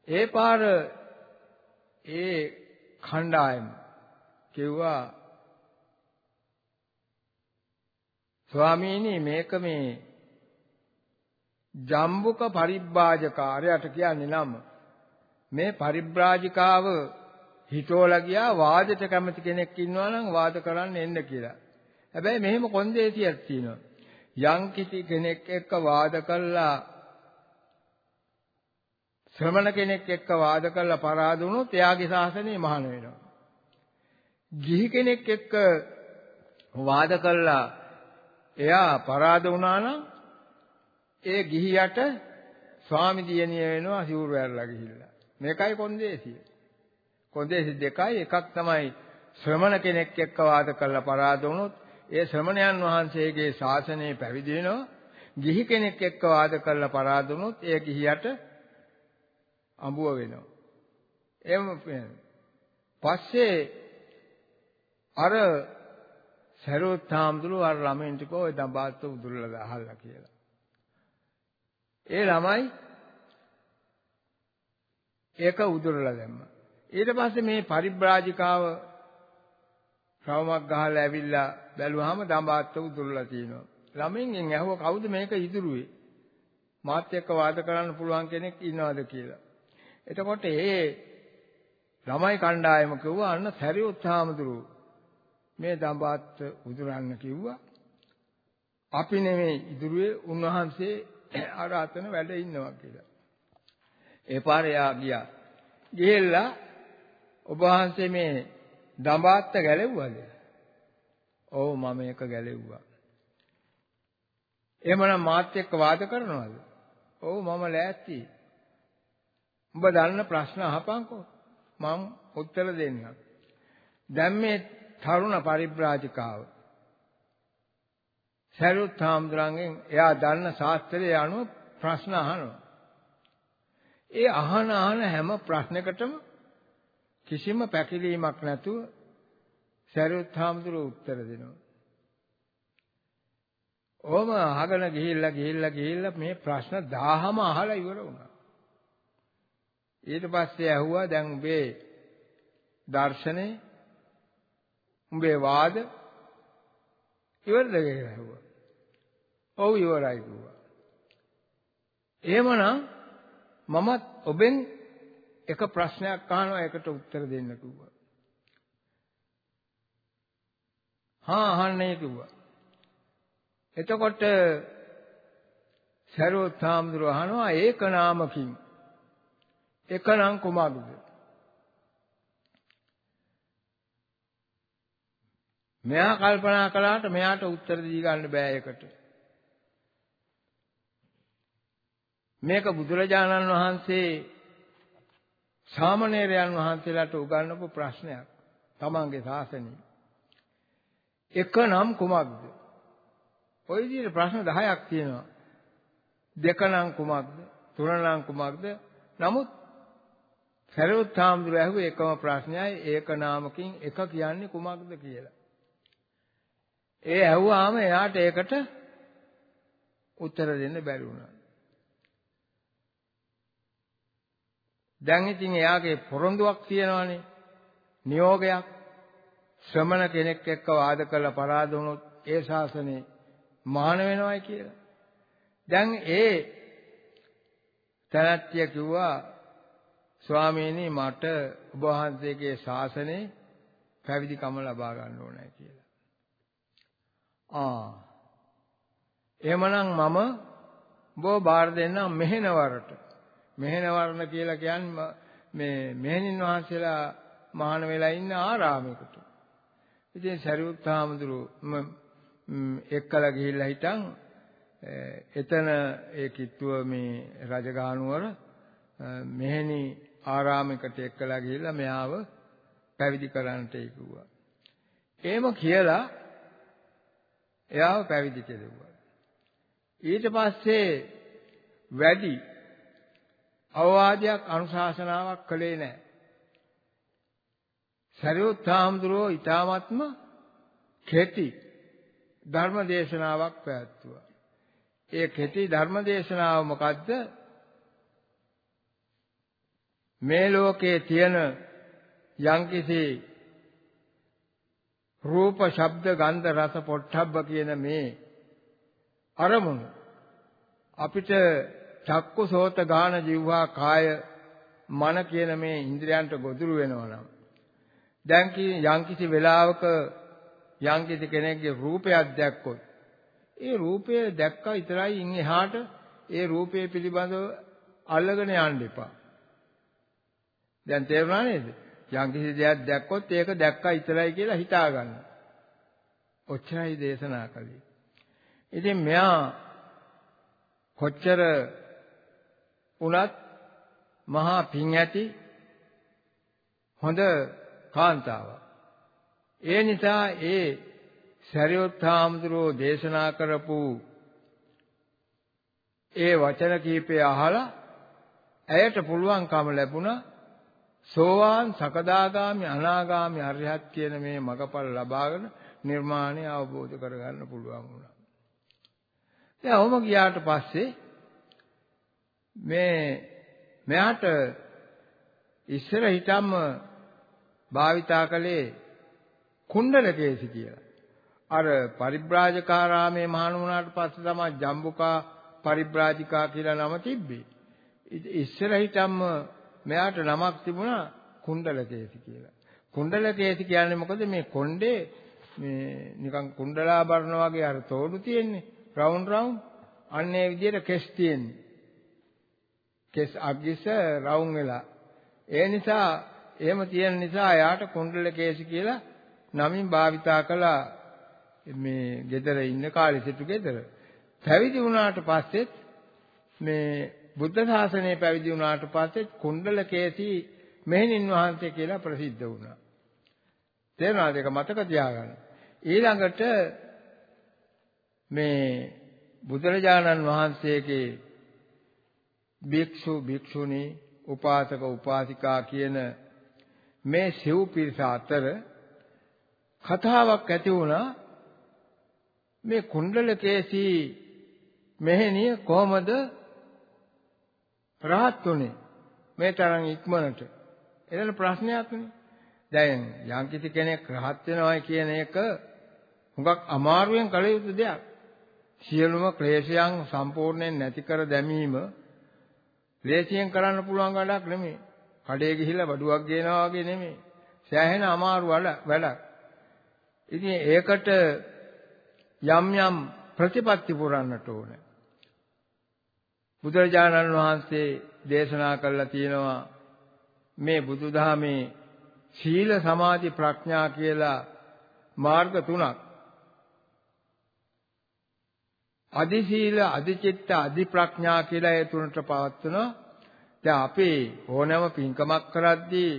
[SPEAKER 16] ඒ පාර ඒ කණ්ඩායම කිව්වා ස්වාමීනි මේක මේ ජම්බුක පරිබ්‍රාජකාරයට කියන්නේ නම මේ පරිබ්‍රාජිකාව හිතෝලා ගියා වාදයට කැමති කෙනෙක් ඉන්නවා නම් වාද කරන්න එන්න කියලා. හැබැයි මෙහෙම කොන්දේසියක් තියෙනවා. යම් කිසි කෙනෙක් එක්ක වාද කළා ශ්‍රමණ කෙනෙක් එක්ක වාද කරලා පරාද වුණොත් එයාගේ ශාසනය මහාන වෙනවා. ගිහි කෙනෙක් එක්ක වාද කළා එයා පරාද වුණා නම් ඒ ගිහියට ස්වාමි දියණිය වෙනවා සිවුරු ඇරලා ගිහිල්ලා. මේකයි කොන්දේසිය. කොන්දේසි දෙකයි එකක් තමයි ශ්‍රමණ කෙනෙක් එක්ක වාද කරලා පරාද වුණොත් ඒ ශ්‍රමණයන් වහන්සේගේ ශාසනය පැවිදි වෙනවා. ගිහි කෙනෙක් එක්ක වාද කරලා පරාද වුණොත් ඒ ගිහියට අඹුව වෙනවා. එහෙම පස්සේ අර සරුවත් හාමුදුරුවෝ අර ළමයින්ට කිව්වා ඔය දඹාත්ත උදුරලා දාහල්ලා කියලා. ඒ ළමයි ඒක උදුරලා දැම්මා. ඊට පස්සේ මේ පරිබ්‍රාජිකාව රවුමක් ගහලා ඇවිල්ලා බැලුවාම දඹාත්ත උදුරලා තියෙනවා. ළමෙන්ගෙන් ඇහුව කවුද මේක ඉදුරුවේ? මාත් එක්ක වාද කරන්න පුළුවන් කෙනෙක් ඉන්නවද කියලා. එතකොට ඒ ළමයි කණ්ඩායම කිව්වා අන්න සරියුත් හාමුදුරුවෝ මේ දඹාත්ත උදුරන්න කිව්වා. අපි නෙමෙයි ඉදුරුවේ උන්වහන්සේ අර අතන වැඩ ඉන්නවා කියලා. ඒ පාරේ යා ගියා. ගිහිල්ලා ඔබ වහන්සේ මේ දඹාත්ත ගැලෙව්වද? ඔව් මම ඒක ගැලෙව්වා. එහෙමනම් මාත් එක්ක වාද කරනවද? ඔව් මම ලෑස්ති. උඹ දන්න ප්‍රශ්න අහපන්කෝ. මම උත්තර දෙන්නම්. දැන් මේ තරුණ පරිබ්‍රාජිකාව සරුත් හාමුදුරන්ගෙන් එයා දන්න ශාස්ත්‍රයේ අනුව ප්‍රශ්න අහනවා. ඒ අහන අහන හැම ප්‍රශ්නයකටම කිසිම පැකිලීමක් නැතුව සරුත් හාමුදුරුවෝ උත්තර දෙනවා. ඕම අහගෙන ගිහිල්ලා ගිහිල්ලා ගිහිල්ලා මේ ප්‍රශ්න 1000ම අහලා ඉවර වුණා. ඊට පස්සේ ඇහුවා දැන් උඹේ දර්ශනේ උඹේ වාද ඉවරද කියලා ඇහුවා. ඔව් ඉවරයි කිව්වා. එහෙමනම් මමත් ඔබෙන් එක ප්‍රශ්නයක් අහනවා ඒකට උත්තර දෙන්න කිව්වා. හා අහන්නේ කිව්වා. එතකොට සරුවත් හාමුදුරුවෝ අහනවා ඒක නාමකින් එකනම් කුමක්ද? මෙයා කල්පනා කළාට මෙයාට උත්තර දී ගන්න බෑ ඒකට. මේක බුදුරජාණන් වහන්සේ සාමණේරයන් වහන්සේලාට උගන්වපු ප්‍රශ්නයක්. තමන්ගේ ශාසනය. එක නම් කුමක්ද? ওই විදිහට ප්‍රශ්න 10ක් තියෙනවා. දෙක නම් කුමක්ද? තුන නම් කුමක්ද? නමුත් සරුවත් හාමුදුරුවෝ ඇහුවේ එකම ප්‍රශ්නයයි ඒක නාමකින් එක කියන්නේ කුමක්ද කියලා. ඒ ඇහුවාම එයාට ඒකට උත්තර දෙන්න බැරි වුණා. දැන් ඉතින් එයාගේ පොරොන්දුවක් තියෙනවානේ. නියෝගයක්. ශ්‍රමණ කෙනෙක් එක්ක වාද කරලා පරාද වුණොත් ඒ ශාසනේ මහාන වෙනවයි කියලා. දැන් ඒ තනත්ය කිව්වා ස්වාමීනි මට ඔබ වහන්සේගේ ශාසනේ පැවිදිකම ලබා ගන්න ඕනේ කියලා. ආ එහෙමනම් මම බෝ බාර දෙන්නම් මෙහෙණවරට. මෙහෙණවරණ කියලා කියන්නේ මේ මෙහෙණින් වහන්සේලා මහාන වෙලා ඉන්න ආරාමයකට. ඉතින් සරියුත් හාමුදුරුවෝ එක්කලා ගිහිල්ලා හිටන් එතන ඒ කිට්ටුව මේ රජගහනුවර මෙහෙණි ආරාමයකට එක්කලා ගිහිල්ලා මෙයාව පැවිදි කරන්නට කිව්වා. එහෙම කියලා එයාව පැවිදි කෙරුවා. ඊට පස්සේ වැඩි අවවාදයක් අනුශාසනාවක් කළේ නැහැ. සරියුත් හාමුදුරුවෝ ඊ타ත්ම කෙටි ධර්ම දේශනාවක් පැවැත්තුවා. ඒ කෙටි ධර්ම දේශනාව මොකද්ද? මේ ලෝකයේ තියෙන යම්කිසි රූප, ශබ්ද, ගන්ධ, රස, පොට්ටබ්බ කියන මේ අරමුණු අපිට චක්කු, සෝත, ගාන, જીවහා, කාය, මන කියන මේ ඉන්ද්‍රයන්ට ගොදුරු වෙනවා නම් දැන් යම්කිසි වෙලාවක යම්කිසි කෙනෙක්ගේ රූපයක් දැක්කොත් ඒ රූපය දැක්කා විතරයි ඉන් එහාට ඒ රූපය පිළිබඳව අල්ලගෙන යන්න එපා. දැන් තේරුණා නේද? යම්කිසි දෙයක් දැක්කොත් ඒක දැක්කා විතරයි කියලා හිතා ගන්න. ඔච්චරයි දේශනා කළේ. ඉතින් මෙයා කොච්චර උනත් මහා පිං ඇති හොඳ කාන්තාවක්. ඒ නිසා ඒ සරියොත් හාමුදුරුවෝ දේශනා කරපු ඒ වචන කීපය අහලා ඇයට පුළුවන්කම ලැබුණා සෝවාන් සකදාගාමි අනාගාමි අරිහත් කියන මේ මගපල ලබාගෙන නිර්මාණය අවබෝධ කරගන්න පුළුවන් වුණා. දැන් ඔහොම ගියාට පස්සේ මේ මෙයාට ඉස්සර හිටම්ම භාවිතා කළේ කුණ්ඩලකේසි කියලා. අර පරිබ්‍රාජකාරාමේ මහාන වුණාට පස්සේ තමයි ජම්බුකා පරිබ්‍රාජිකා කියලා නම තිබ්බේ. ඉස්සර හිටම්ම මෙයාට නමක් තිබුණා කුණ්ඩලකේසි කියලා. කුණ්ඩලකේසි කියන්නේ මොකද මේ කොණ්ඩේ මේ නිකන් කුණ්ඩලාභරණ වගේ අර තෝඩු තියෙන්නේ රවුන්ඩ් රවුන්ඩ් අන්න ඒ විදිහට කෙස් තියෙන්නේ. කෙස් අග්ගිස රවුම් වෙලා. ඒ නිසා එහෙම තියෙන නිසා එයාට කුණ්ඩලකේසි කියලා නමින් භාවිතා කළා මේ gedara ඉන්න කාලේ සිටු gedara. පැවිදි වුණාට පස්සෙත් මේ බුද්ධ ශාසනය පැවිදි වුණාට පස්සේ කුණ්ඩලකේසි මෙහෙණින් වහන්සේ කියලා ප්‍රසිද්ධ වුණා. තේරුණාද ඒක මතක තියාගන්න. ඊළඟට මේ බුදුරජාණන් වහන්සේගේ භික්ෂු භික්ෂුණී උපාසක උපාසිකා කියන මේ සිව් පිරිස අතර කතාවක් ඇති වුණා. මේ කුණ්ඩලකේසී මෙහෙණිය කොහමද රහත් උනේ මේ තරම් ඉක්මනට. එතන ප්‍රශ්නයක් නේ. දැන් යම්කිසි කෙනෙක් රහත් වෙනවා කියන එක හුඟක් අමාරුවෙන් කළ යුතු දෙයක්. සියලුම ක්ලේශයන් සම්පූර්ණයෙන් නැති කර දැමීම ක්ලේශයෙන් කරන්න පුළුවන් වැඩක් නෙමෙයි. කඩේ ගිහිල්ලා බඩුවක් ගේනවා වගේ නෙමෙයි. සෑහෙන අමාරු වැඩක්. ඉතින් ඒකට යම් යම් ප්‍රතිපත්ති පුරන්නට ඕනේ. බුදුරජාණන් වහන්සේ දේශනා කළා තියෙනවා මේ බුදුදහමේ සීල සමාධි ප්‍රඥා කියලා මාර්ග තුනක්. අදි සීල අදි චිත්ත අදි ප්‍රඥා කියලා ඒ තුනට පවත්වනවා. දැන් අපේ ඕනෑම පින්කමක් කරද්දී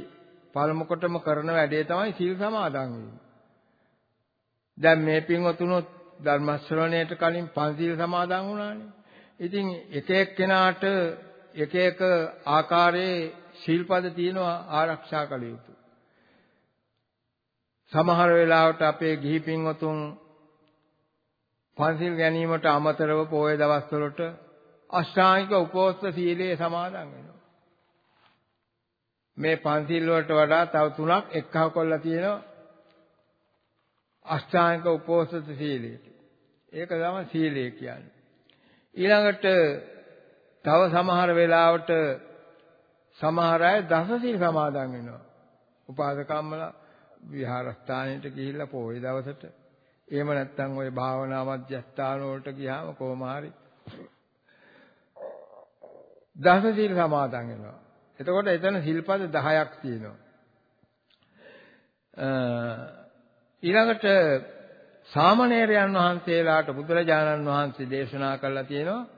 [SPEAKER 16] පළමුකොටම කරන වැඩේ තමයි සීල් සමාදන් වීම. දැන් මේ පින්වතුනොත් ධර්ම ශ්‍රවණයට කලින් පන්සිල් සමාදන් වුණානේ. ඉතින් එක එක්කෙනාට එක එක ආකාරයේ ශීල්පද තියෙනවා ආරක්ෂා කළ යුතු. සමහර වෙලාවට අපේ ගිහි පින්වතුන් පන්සිල් ගැනීමට අමතරව පොයේ දවස්වලට අෂ්ටාංගික උපෝස්ත සීලයේ සමාදන් වෙනවා. මේ පන්සිල් වලට වඩා තව තුනක් එක්කව කරලා තියෙනවා අෂ්ටාංගික උපෝස්ත සීලයට. ඒක තමයි සීලය කියන්නේ. ඊළඟට තව සමහර වෙලාවට සමහර අය දසසිල් සමාදන් වෙනවා. උපාසකම්මලා විහාරස්ථානෙට ගිහිල්ලා පොයේ දවසට එහෙම නැත්නම් ওই භාවනා මධ්‍යස්ථාන වලට ගියාම කොහොම හරි දසසිල් සමාදන් වෙනවා. එතකොට එතන සිල්පද 10ක් තියෙනවා. ඊළඟට සාමණේරයන් වහන්සේලාට බුදුරජාණන් වහන්සේ දේශනා කළා තියෙනවා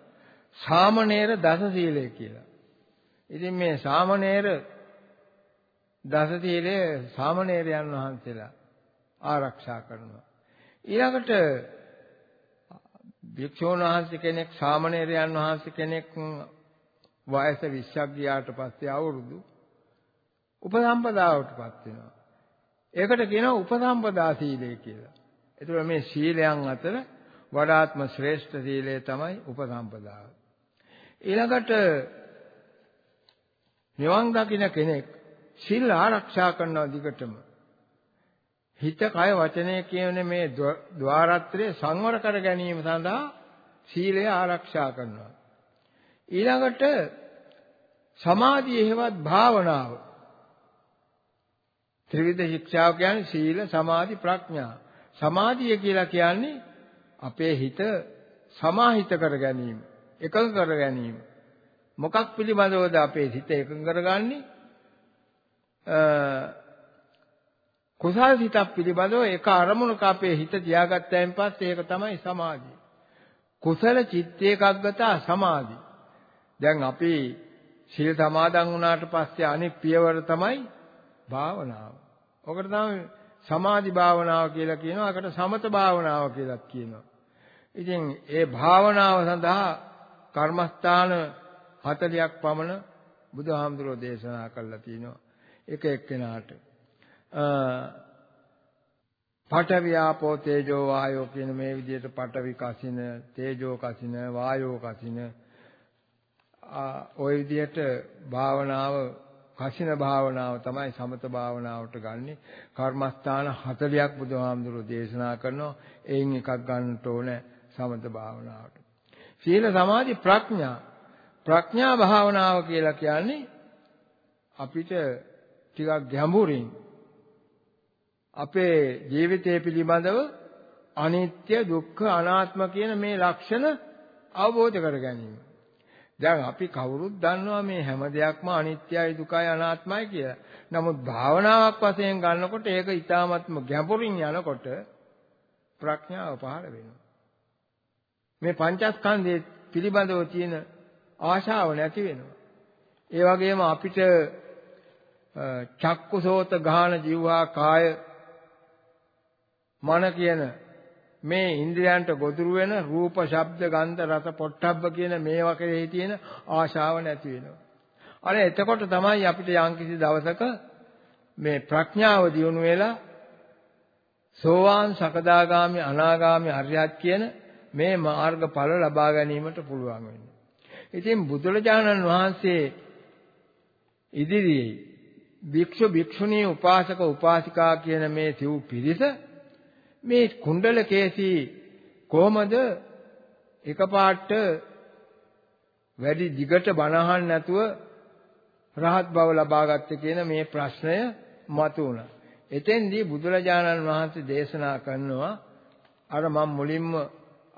[SPEAKER 16] සාමණේර දස සීලය කියලා. ඉතින් මේ සාමණේර දස සීලය සාමණේරයන් වහන්සේලා ආරක්ෂා කරනවා. ඊළඟට භික්ෂුන් වහන්සේ කෙනෙක් සාමණේරයන් වහන්සේ කෙනෙක් වයස 20ක් ගියාට පස්සේ අවුරුදු උපසම්පදාවටපත් වෙනවා. ඒකට කියනවා උපසම්පදා සීලය කියලා. ඒතකොට මේ සීලයන් අතර වඩාත්ම ශ්‍රේෂ්ඨ සීලය තමයි උපසම්පදාව. ඊළඟට නිවන් දකින්න කෙනෙක් සීල් ආරක්ෂා කරන දිගටම හිත කය වචනය කියන මේ ద్వාරත්‍රය සංවර කර ගැනීම සඳහා සීලය ආරක්ෂා කරනවා. ඊළඟට සමාධිය හේවත් භාවනාව ත්‍රිවිධ ශික්ෂාව කියන්නේ සීල සමාධි ප්‍රඥා. සමාධිය කියලා කියන්නේ අපේ හිත සමාහිත කර ගැනීම, එකඟ කර ගැනීම. මොකක් පිළිබඳවද අපේ හිත එකඟ කරගන්නේ? කුසල් සිතක් පිළිබඳව එක අරමුණක අපේ හිත තියාගත්තයින් පස්සේ ඒක තමයි සමාධිය. කුසල චිත්ත ඒකග්ගතා සමාධි. දැන් අපි සීල සමාදන් වුණාට පස්සේ අනිත් පියවර තමයි භාවනාව. ඔකට තමයි සමාධි භාවනාව කියලා කියනවා. ඒකට සමත භාවනාව කියලාත් කියනවා. ඉතින් ඒ භාවනාව සඳහා කර්මස්ථාන 40ක් පමණ බුදුහාමුදුරෝ දේශනා කළා තිනවා. එක එක්කෙනාට. පඨවි ආපෝ තේජෝ වායෝ කියන මේ විදිහට පඨවි කසින, තේජෝ කසින, වායෝ කසින ඔය විදිහට භාවනාව කසින භාවනාව තමයි සමත භාවනාවට ගන්නෙ. කර්මස්ථාන 40ක් බුදුහාමුදුරුවෝ දේශනා කරනවා. එයින් එකක් ගන්නට ඕන සමත භාවනාවට. සීල සමාධි ප්‍රඥා ප්‍රඥා භාවනාව කියලා කියන්නේ අපිට ටිකක් ගැඹුරින් අපේ ජීවිතය පිළිබඳව අනිත්‍ය දුක්ඛ අනාත්ම කියන මේ ලක්ෂණ අවබෝධ කර ගැනීම. දැන් අපි කවුරුත් දන්නවා මේ හැම දෙයක්ම අනිත්‍යයි දුකයි අනාත්මයි කියලා. නමුත් භාවනාවක් වශයෙන් ගන්නකොට ඒක ඊ타මත්ම ගැඹුරින් යනකොට ප්‍රඥාව පහළ වෙනවා. මේ පංචස්කන්ධයේ පිළිබඳව තියෙන ආශාව නැති වෙනවා. ඒ වගේම අපිට චක්කුසෝත ගාන ජීවහා කාය මන කියන මේ ඉන්ද්‍රයන්ට ගොදුරු වෙන රූප, ශබ්ද, ගන්ධ, රස, පොට්ටබ්බ කියන මේවා කෙරෙහි තියෙන ආශාව නැති වෙනවා. අර එතකොට තමයි අපිට යම්කිසි දවසක මේ ප්‍රඥාව දියුණු වෙලා සෝවාන්, සකදාගාමි, අනාගාමි, අරියත් කියන මේ මාර්ගඵල ලබා ගැනීමට පුළුවන් වෙන්නේ. ඉතින් බුදුරජාණන් වහන්සේ ඉදිරියේ භික්ෂු භික්ෂුණී උපාසක උපාසිකා කියන මේ සිව් පිරිස මේ කුණ්ඩලකේසී කොහමද එකපාරට වැඩි දිගට බණහන් නැතුව රහත් බව ලබාගත්තේ කියන මේ ප්‍රශ්නය මතුවුණා. එතෙන්දී බුදුරජාණන් වහන්සේ දේශනා කරනවා අර මම මුලින්ම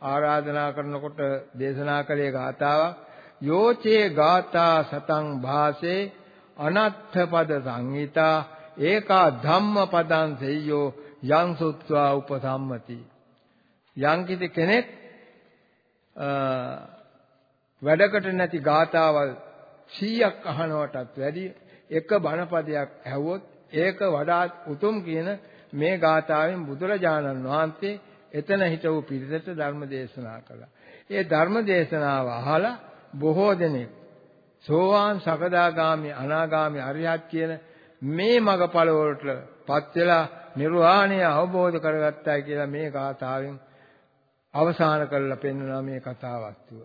[SPEAKER 16] ආරාධනා කරනකොට දේශනා කළේ ගාතාවක් යෝචේ ගාථා සතං භාසේ අනත්ථ පද සංහිතා ඒකා ධම්ම පදං සෙය්‍යෝ යං සුත්වා උපසම්මති යම් කිසි කෙනෙක් වැඩකට නැති ගාතාවල් 100ක් අහනවටත් වැඩි එක බණපදයක් ඇහුවොත් ඒක වඩාත් උතුම් කියන මේ ගාතාවෙන් බුදුරජාණන් වහන්සේ එතන හිටවු පිරිසට ධර්ම දේශනා කළා. ඒ ධර්ම දේශනාව අහලා බොහෝ දෙනෙක් සෝවාන් සකදාගාමි අනාගාමි අරියත් කියන මේ මගපල වලටපත් වෙලා නිර්වාණය අවබෝධ කරගත්තා කියලා මේ ගාථාවෙන් අවසාන කරලා පෙන්වනවා මේ කතා වස්තුව.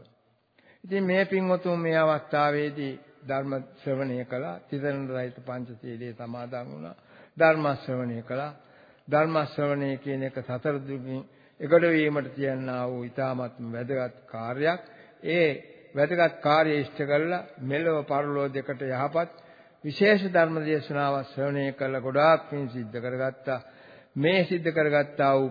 [SPEAKER 16] ඉතින් මේ පින්වතුන් මේ අවස්ථාවේදී ධර්ම ශ්‍රවණය කළා. තිසරණ රහිත පංචශීලයේ සමාදන් වුණා. ධර්ම ශ්‍රවණය කළා. ධර්ම ශ්‍රවණය කියන එක සතර දුකින් එකට වීමට තියනා වූ ඊ타මත් වැදගත් කාර්යයක්. ඒ වැදගත් කාර්යය ඉෂ්ට කළා මෙලව පරලෝ දෙකට යහපත් විශේෂ ධර්ම දේශනාවක් ශ්‍රවණය කළ ගොඩාක් පින් සිද්ධ කරගත්තා. මේ සිද්ධ කරගත්තා වූ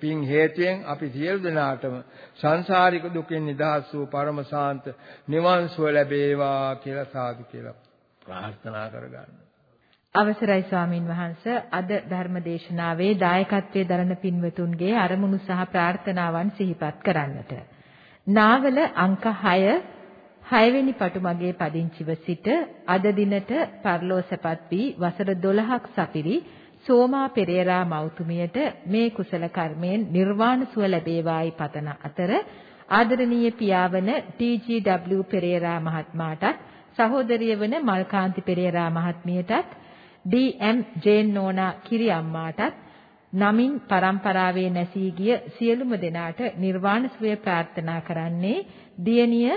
[SPEAKER 16] පින් හේතුවෙන් අපි සියලු දෙනාටම සංසාරික දුකින් නිදහස් වූ පරම ශාන්ත නිවන් සුව ලැබේවා කියලා සාදු කියලා ප්‍රාර්ථනා කරගන්න.
[SPEAKER 14] අවසරයි ස්වාමින් වහන්ස අද ධර්ම දේශනාවේ දායකත්වයේ දරන පින්වතුන්ගේ අරමුණු සහ ප්‍රාර්ථනාවන් සිහිපත් කරන්නට. නාවල අංක 6 6වෙනි පටුමගේ පදිංචිව සිට අද දිනට පර්ලෝසපත් වී වසර 12ක් සපිරි සෝමා පෙරේරා මෞතුමියට මේ කුසල කර්මයෙන් නිර්වාණ සුව ලැබේවායි පතන අතර ආදරණීය පියාවන ටී.ජී.ඩබ්ලිව් පෙරේරා මහත්මයාටත් සහෝදරිය වන මල්කාන්ති පෙරේරා මහත්මියටත් ඩී.එම්. ජේන් නෝනා කිරි අම්මාටත් නමින් පරම්පරාවේ නැසී ගිය සියලුම දෙනාට නිර්වාණ සුවය ප්‍රාර්ථනා කරන්නේ දියණිය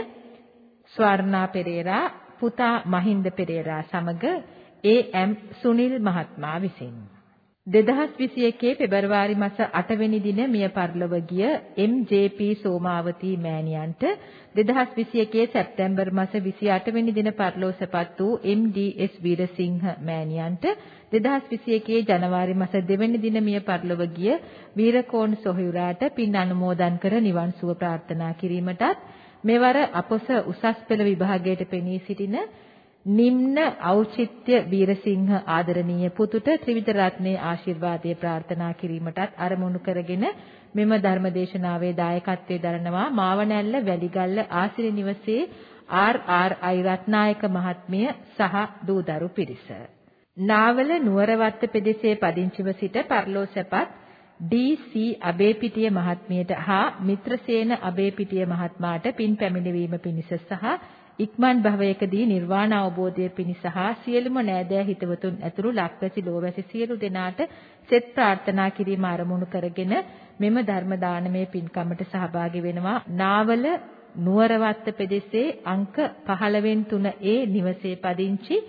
[SPEAKER 14] ස්වර්ණා පෙරේරා පුතා මහින්ද පෙරේරා සමග ඒ.එම්. සුනිල් මහත්මයා විසින් 2021 පෙබරවාරි මාස 8 වෙනි දින මිය පරලොව ගිය එම්.ජේ.පී. සෝමාවතී මෑණියන්ට 2021 සැප්තැම්බර් මාස 28 වෙනි දින පරලෝසපත් වූ එම්.ඩී.එස්. වීරසිංහ මෑණියන්ට 2021 ජනවාරි මාස 2 වෙනි දින මිය පරලොව ගිය වීරකෝන් සොහයුරාට පින් අනුමෝදන් කර නිවන් සුව ප්‍රාර්ථනා කිරීමටත් මෙවර අපොස උසස් පෙළ විභාගයට පෙනී සිටින නිම්න ඖචිත්‍ය වීරසිංහ ආදරණීය පුතුට ත්‍රිවිධ රත්නයේ ආශිර්වාදය ප්‍රාර්ථනා කිරීමටත් අරමුණු කරගෙන මෙම ධර්මදේශනාවේ දායකත්වයේ දරනවා මාවනැල්ල වැලිගල්ල ආසිරි නිවසේ ආර්.ආර්.අයි රත්නායක මහත්මිය සහ දූදරු පිරිස. නාවල නුවරවත්ත පෙදෙසේ පදිංචිව සිට පර්ලෝසපත් ඩී.සී. අබේපිටිය මහත්මියට හා මිත්‍රසේන අබේපිටිය මහත්මයාට පින් පැමිණවීම පිණිස සහ ඉක්මන් භවයකදී නිර්වාණ අවබෝධය පිණිස හා සියලුම නෑදෑ හිතවතුන් ඇතුළු ලක්වැසි ලෝවැසි සියලු දෙනාට සෙත් ප්‍රාර්ථනා කිරීම ආරමුණු කරගෙන මෙම ධර්ම දානමය පින්කමට සහභාගී වෙනවා නාවල නුවරවත්ත පෙදෙසේ අංක 15 3 ඒ නිවසේ පදිංචි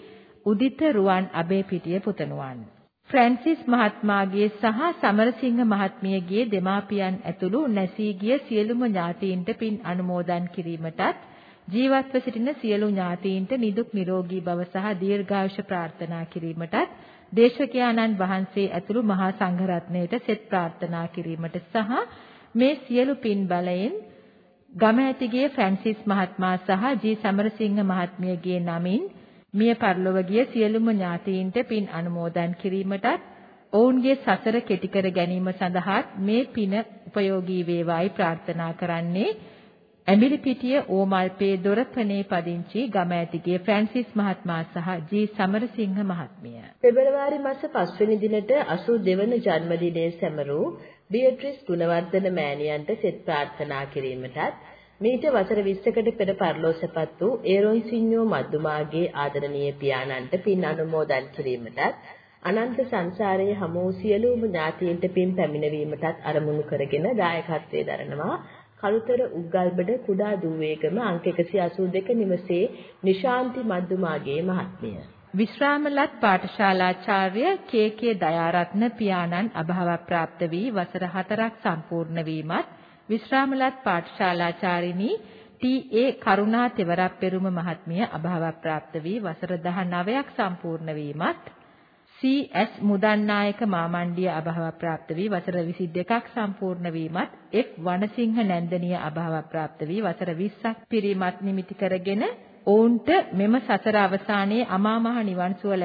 [SPEAKER 14] උදිත රුවන් අබේපිටිය පුතණුවන්. ෆ්‍රැන්සිස් මහත්මයාගේ සහ සමරසිංහ මහත්මියගේ දෙමාපියන් ඇතුළු නැසී ගිය සියලුම ඥාතීන්ට පින් අනුමෝදන් කිරීමටත් ජීවත්ව සිටින සියලු ඥාතීන්ට නිදුක් නිරෝගී භව සහ දීර්ඝායුෂ ප්‍රාර්ථනා කිරීමටත් දේශකයාණන් වහන්සේ ඇතුළු මහා සංඝරත්නයට සෙත් ප්‍රාර්ථනා කිරීමට සහ මේ සියලු පින් බලයෙන් ගම ඇතිගේ ෆ්‍රැන්සිස් මහත්මයා සහ ජී සමරසිංහ මහත්මියගේ නමින් මිය පරලොව ගිය සියලුම ඥාතීන්ට පින් අනුමෝදන් කිරීමටත් ඔවුන්ගේ සසර කෙටි කර ගැනීම සඳහාත් මේ පින උපයෝගී වේවායි ප්‍රාර්ථනා කරන්නේ ඇඹිලිපිටිය ඕමල්පේ දොරපනේ පදිංචි ගම ඇතිගේ ෆ්‍රැන්සිස් මහත්මයා සහ ජී සමරසිංහ මහත්මිය.
[SPEAKER 15] පෙබරවාරි මාස 5 වෙනි දිනට 82 වන ජන්මදිනයේ සැමරූ බියට්‍රිස් ගුණවර්ධන මෑණියන්ට සෙත් ප්‍රාර්ථනා කිරීමටත් මීට වසර 20කට පෙර පරලෝසපත් වූ ඒරොන්සිඤ්ඤෝ මද්දුමාගේ ආදරණීය පියාණන්ට පින් අනුමෝදන් කිරීමටත් අනන්ත සංසාරයේ හමු සියලුම ඥාතීන්ට පින් පැමිණවීමටත් අරමුණු කරගෙන දායකත්වයේ දරනවා කළුතර උග්ගල්බඩ කුඩා දුවේගම අංක 182 නිවසේ නිශාන්ති මද්දුමාගේ මහත්මිය.
[SPEAKER 14] විශ්‍රාමලත් පාඨශාලාචාර්ය කේ.කේ. දයාරත්න පියාණන් අභාව ප්‍රාප්ත වී වසර 4ක් සම්පූර්ණ වීමත් විශ්‍රාමලත් පාඨශාලාචාරිනී ටී.ඒ. කරුණා තෙවරප්පෙරුම මහත්මිය අභාව ප්‍රාප්ත වී වසර 19ක් සම්පූර්ණ වීමත් සී.එස්. මුදන්නායක මාමණ්ඩිය අභාව ප්‍රාප්ත වී වසර 22ක් සම්පූර්ණ වීමත් එෆ්. වනසිංහ නැන්දනිය අභාව ප්‍රාප්ත වී වසර 20ක් පිරීමත් නිමිති කරගෙන ඔවුන්ට මෙම සසර අවසානයේ අමා මහ නිවන් සුව